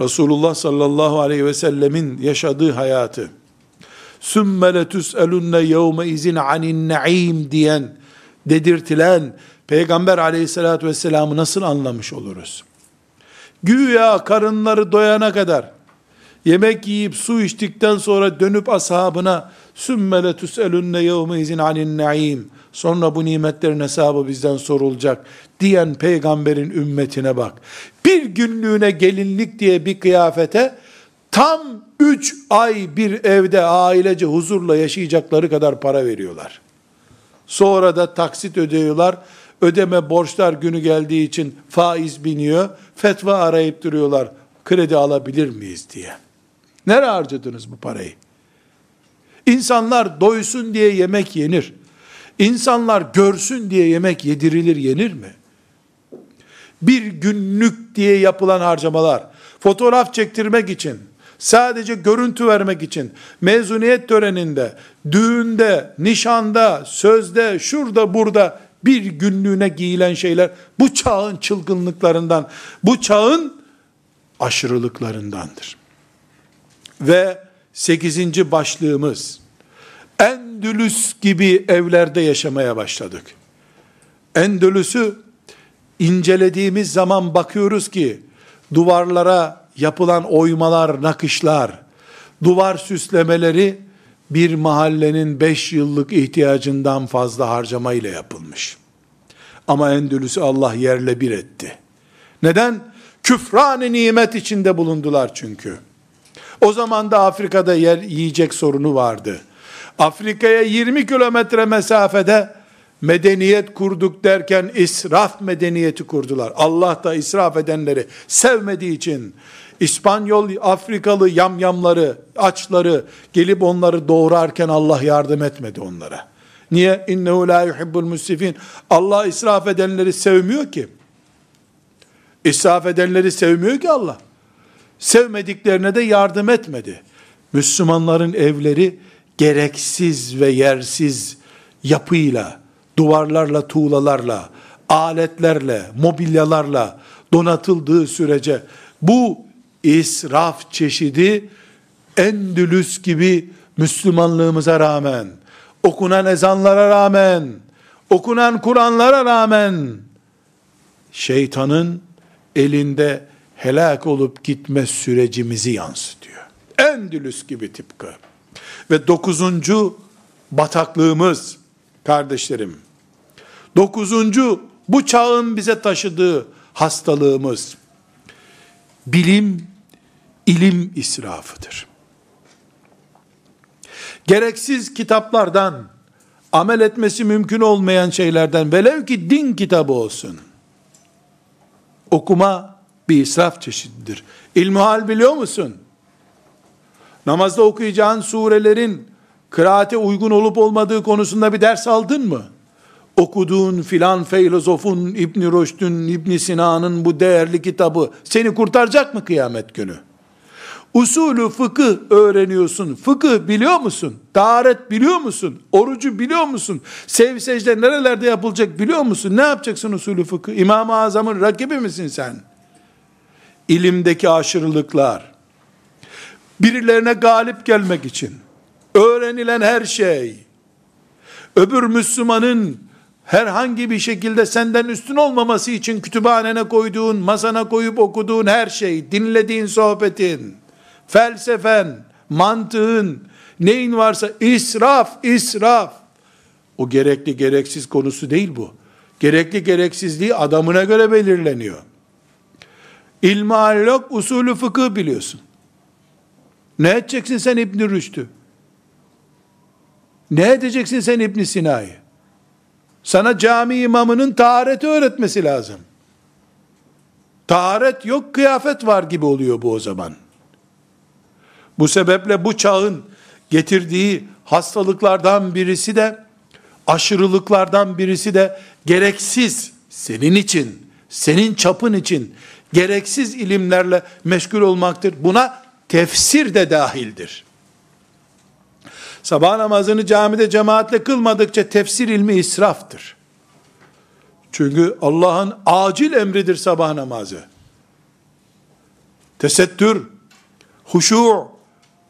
Resulullah sallallahu aleyhi ve sellemin yaşadığı hayatı, sümme letüs'elunne yevme izin anin naim diyen, dedirtilen Peygamber aleyhissalatü vesselam'ı nasıl anlamış oluruz? Güya karınları doyana kadar yemek yiyip su içtikten sonra dönüp ashabına sümmele tüselünne yevme izin anin naim sonra bu nimetlerin hesabı bizden sorulacak diyen peygamberin ümmetine bak. Bir günlüğüne gelinlik diye bir kıyafete tam üç ay bir evde ailece huzurla yaşayacakları kadar para veriyorlar. Sonra da taksit ödüyorlar. Ödeme borçlar günü geldiği için faiz biniyor. Fetva arayıp duruyorlar. Kredi alabilir miyiz diye. Nereye harcadınız bu parayı? İnsanlar doysun diye yemek yenir. İnsanlar görsün diye yemek yedirilir yenir mi? Bir günlük diye yapılan harcamalar, fotoğraf çektirmek için, sadece görüntü vermek için, mezuniyet töreninde, düğünde, nişanda, sözde, şurada, burada bir günlüğüne giyilen şeyler, bu çağın çılgınlıklarından, bu çağın aşırılıklarındandır. Ve sekizinci başlığımız, Endülüs gibi evlerde yaşamaya başladık. Endülüs'ü incelediğimiz zaman bakıyoruz ki, duvarlara yapılan oymalar, nakışlar, duvar süslemeleri, bir mahallenin beş yıllık ihtiyacından fazla harcamayla yapılmış. Ama Endülüs'ü Allah yerle bir etti. Neden? Küfran-ı nimet içinde bulundular çünkü. O zaman da Afrika'da yer yiyecek sorunu vardı. Afrika'ya 20 kilometre mesafede medeniyet kurduk derken israf medeniyeti kurdular. Allah da israf edenleri sevmediği için İspanyol, Afrikalı yamyamları, açları gelip onları doğurarken Allah yardım etmedi onlara. Niye? İnnehu la yuhibbul musrifin. Allah israf edenleri sevmiyor ki. İsraf edenleri sevmiyor ki Allah. Sevmediklerine de yardım etmedi. Müslümanların evleri gereksiz ve yersiz yapıyla, duvarlarla, tuğlalarla, aletlerle, mobilyalarla donatıldığı sürece bu israf çeşidi Endülüs gibi Müslümanlığımıza rağmen, okunan ezanlara rağmen, okunan Kur'anlara rağmen, şeytanın elinde helak olup gitme sürecimizi yansıtıyor. Endülüs gibi tıpkı. Ve dokuzuncu bataklığımız, kardeşlerim, dokuzuncu bu çağın bize taşıdığı hastalığımız, bilim, ilim israfıdır. Gereksiz kitaplardan, amel etmesi mümkün olmayan şeylerden, velev ki din kitabı olsun, okuma bir israf çeşididir. İlmuhal biliyor musun? Namazda okuyacağın surelerin kıraate uygun olup olmadığı konusunda bir ders aldın mı? Okuduğun filan filozofun, İbn Rüşd'ün, İbn Sina'nın bu değerli kitabı seni kurtaracak mı kıyamet günü? Usulü fıkıh öğreniyorsun. Fıkıh biliyor musun? Taharet biliyor musun? Orucu biliyor musun? Sev secde nerelerde yapılacak biliyor musun? Ne yapacaksın usulü fıkıh? İmam-ı Azam'ın rakibi misin sen? İlimdeki aşırılıklar, birilerine galip gelmek için, öğrenilen her şey, öbür Müslümanın herhangi bir şekilde senden üstün olmaması için kütüphanene koyduğun, masana koyup okuduğun her şey, dinlediğin sohbetin, felsefen, mantığın, neyin varsa israf, israf. O gerekli gereksiz konusu değil bu. Gerekli gereksizliği adamına göre belirleniyor. İlmi yok, usulü fıkıh biliyorsun. Ne edeceksin sen İbn Rüşd'ü? Ne edeceksin sen İbn Sina'yı? Sana cami imamının tahareti öğretmesi lazım. Taharet yok, kıyafet var gibi oluyor bu o zaman. Bu sebeple bu çağın getirdiği hastalıklardan birisi de, aşırılıklardan birisi de gereksiz, senin için, senin çapın için, gereksiz ilimlerle meşgul olmaktır. Buna tefsir de dahildir. Sabah namazını camide cemaatle kılmadıkça tefsir ilmi israftır. Çünkü Allah'ın acil emridir sabah namazı. Tesettür, huşu,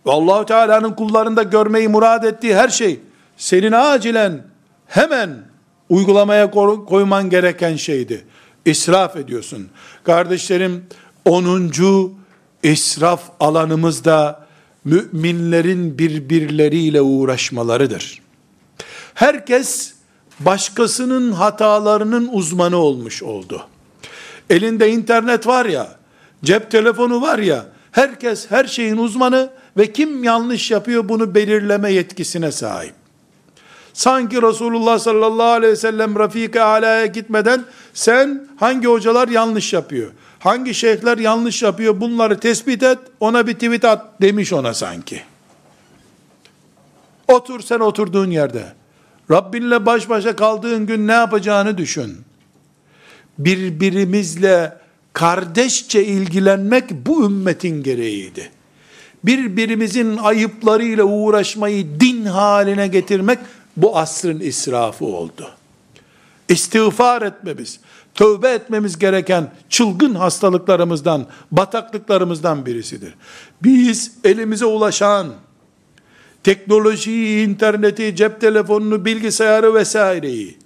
ve allah Teala'nın kullarında görmeyi murad ettiği her şey, senin acilen hemen uygulamaya koyman gereken şeydi. İsraf ediyorsun. Kardeşlerim, 10. israf alanımızda müminlerin birbirleriyle uğraşmalarıdır. Herkes başkasının hatalarının uzmanı olmuş oldu. Elinde internet var ya, cep telefonu var ya, herkes her şeyin uzmanı ve kim yanlış yapıyor bunu belirleme yetkisine sahip. Sanki Resulullah sallallahu aleyhi ve sellem Rafik-i Ala'ya gitmeden sen hangi hocalar yanlış yapıyor? Hangi şeyhler yanlış yapıyor? Bunları tespit et, ona bir tweet at demiş ona sanki. Otur sen oturduğun yerde. Rabbinle baş başa kaldığın gün ne yapacağını düşün. Birbirimizle kardeşçe ilgilenmek bu ümmetin gereğiydi. Birbirimizin ayıplarıyla uğraşmayı din haline getirmek bu asrın israfı oldu. İstiğfar etmemiz, tövbe etmemiz gereken çılgın hastalıklarımızdan, bataklıklarımızdan birisidir. Biz elimize ulaşan teknolojiyi, interneti, cep telefonunu, bilgisayarı vesaireyi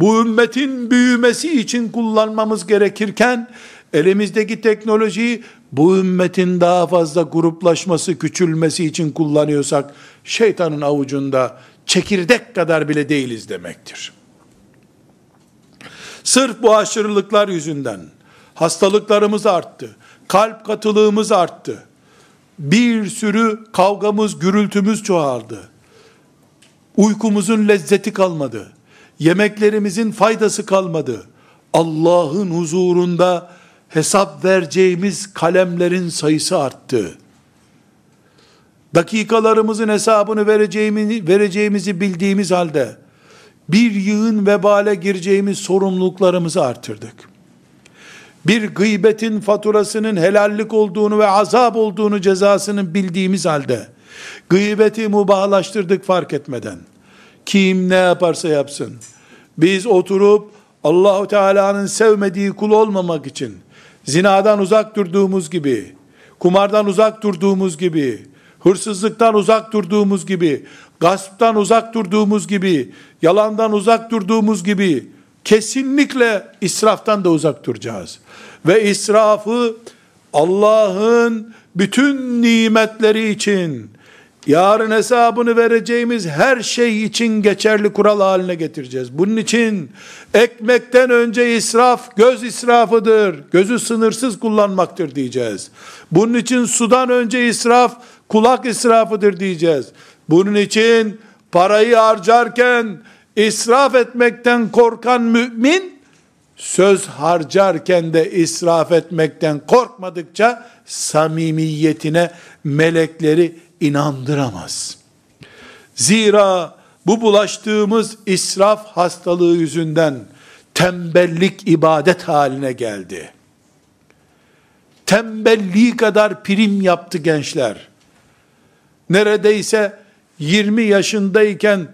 bu ümmetin büyümesi için kullanmamız gerekirken elimizdeki teknolojiyi bu ümmetin daha fazla gruplaşması, küçülmesi için kullanıyorsak şeytanın avucunda çekirdek kadar bile değiliz demektir. Sırf bu aşırılıklar yüzünden hastalıklarımız arttı. Kalp katılığımız arttı. Bir sürü kavgamız, gürültümüz çoğaldı. Uykumuzun lezzeti kalmadı. Yemeklerimizin faydası kalmadı. Allah'ın huzurunda hesap vereceğimiz kalemlerin sayısı arttı. Dakikalarımızın hesabını vereceğimizi, vereceğimizi bildiğimiz halde bir yığın vebale gireceğimiz sorumluluklarımızı artırdık. Bir gıybetin faturasının helallik olduğunu ve azap olduğunu cezasının bildiğimiz halde gıybeti mubahlaştırdık fark etmeden. Kim ne yaparsa yapsın. Biz oturup Allahu Teala'nın sevmediği kul olmamak için zinadan uzak durduğumuz gibi, kumardan uzak durduğumuz gibi, hırsızlıktan uzak durduğumuz gibi, gasptan uzak durduğumuz gibi, yalandan uzak durduğumuz gibi, kesinlikle israftan da uzak duracağız. Ve israfı Allah'ın bütün nimetleri için, yarın hesabını vereceğimiz her şey için geçerli kural haline getireceğiz. Bunun için ekmekten önce israf göz israfıdır. Gözü sınırsız kullanmaktır diyeceğiz. Bunun için sudan önce israf kulak israfıdır diyeceğiz. Bunun için parayı harcarken israf etmekten korkan mümin söz harcarken de israf etmekten korkmadıkça samimiyetine melekleri inandıramaz. Zira bu bulaştığımız israf hastalığı yüzünden tembellik ibadet haline geldi. Tembelliği kadar prim yaptı gençler. Neredeyse 20 yaşındayken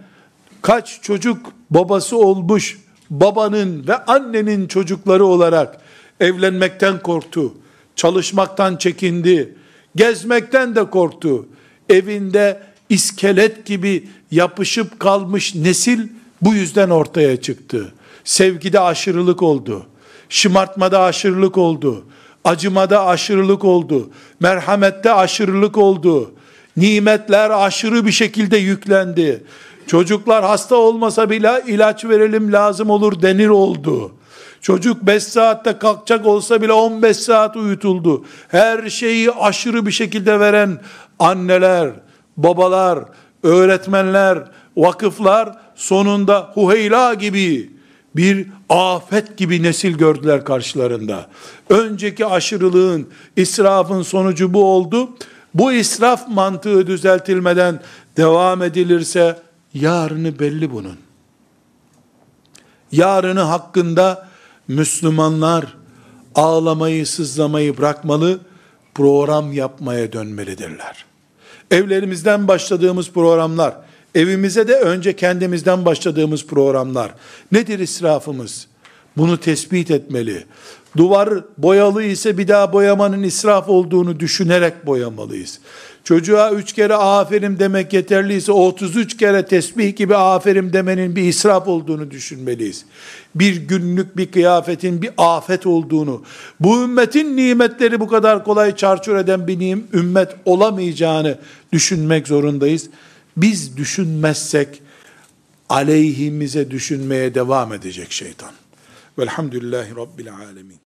kaç çocuk babası olmuş babanın ve annenin çocukları olarak evlenmekten korktu. Çalışmaktan çekindi. Gezmekten de korktu evinde iskelet gibi yapışıp kalmış nesil bu yüzden ortaya çıktı. Sevgide aşırılık oldu. Şımartmada aşırılık oldu. Acımada aşırılık oldu. Merhamette aşırılık oldu. Nimetler aşırı bir şekilde yüklendi. Çocuklar hasta olmasa bile ilaç verelim lazım olur denir oldu. Çocuk 5 saatte kalkacak olsa bile 15 saat uyutuldu. Her şeyi aşırı bir şekilde veren anneler, babalar, öğretmenler, vakıflar sonunda Huheyla gibi bir afet gibi nesil gördüler karşılarında. Önceki aşırılığın, israfın sonucu bu oldu. Bu israf mantığı düzeltilmeden devam edilirse yarını belli bunun. Yarını hakkında Müslümanlar ağlamayı, sızlamayı bırakmalı, program yapmaya dönmelidirler. Evlerimizden başladığımız programlar, evimize de önce kendimizden başladığımız programlar. Nedir israfımız? Bunu tespit etmeli. Duvar boyalı ise bir daha boyamanın israf olduğunu düşünerek boyamalıyız. Çocuğa üç kere aferin demek yeterliyse 33 kere tesbih gibi aferin demenin bir israf olduğunu düşünmeliyiz. Bir günlük bir kıyafetin bir afet olduğunu, bu ümmetin nimetleri bu kadar kolay çarçur eden bir ümmet olamayacağını düşünmek zorundayız. Biz düşünmezsek aleyhimize düşünmeye devam edecek şeytan. Velhamdülillahi Rabbil Alemin.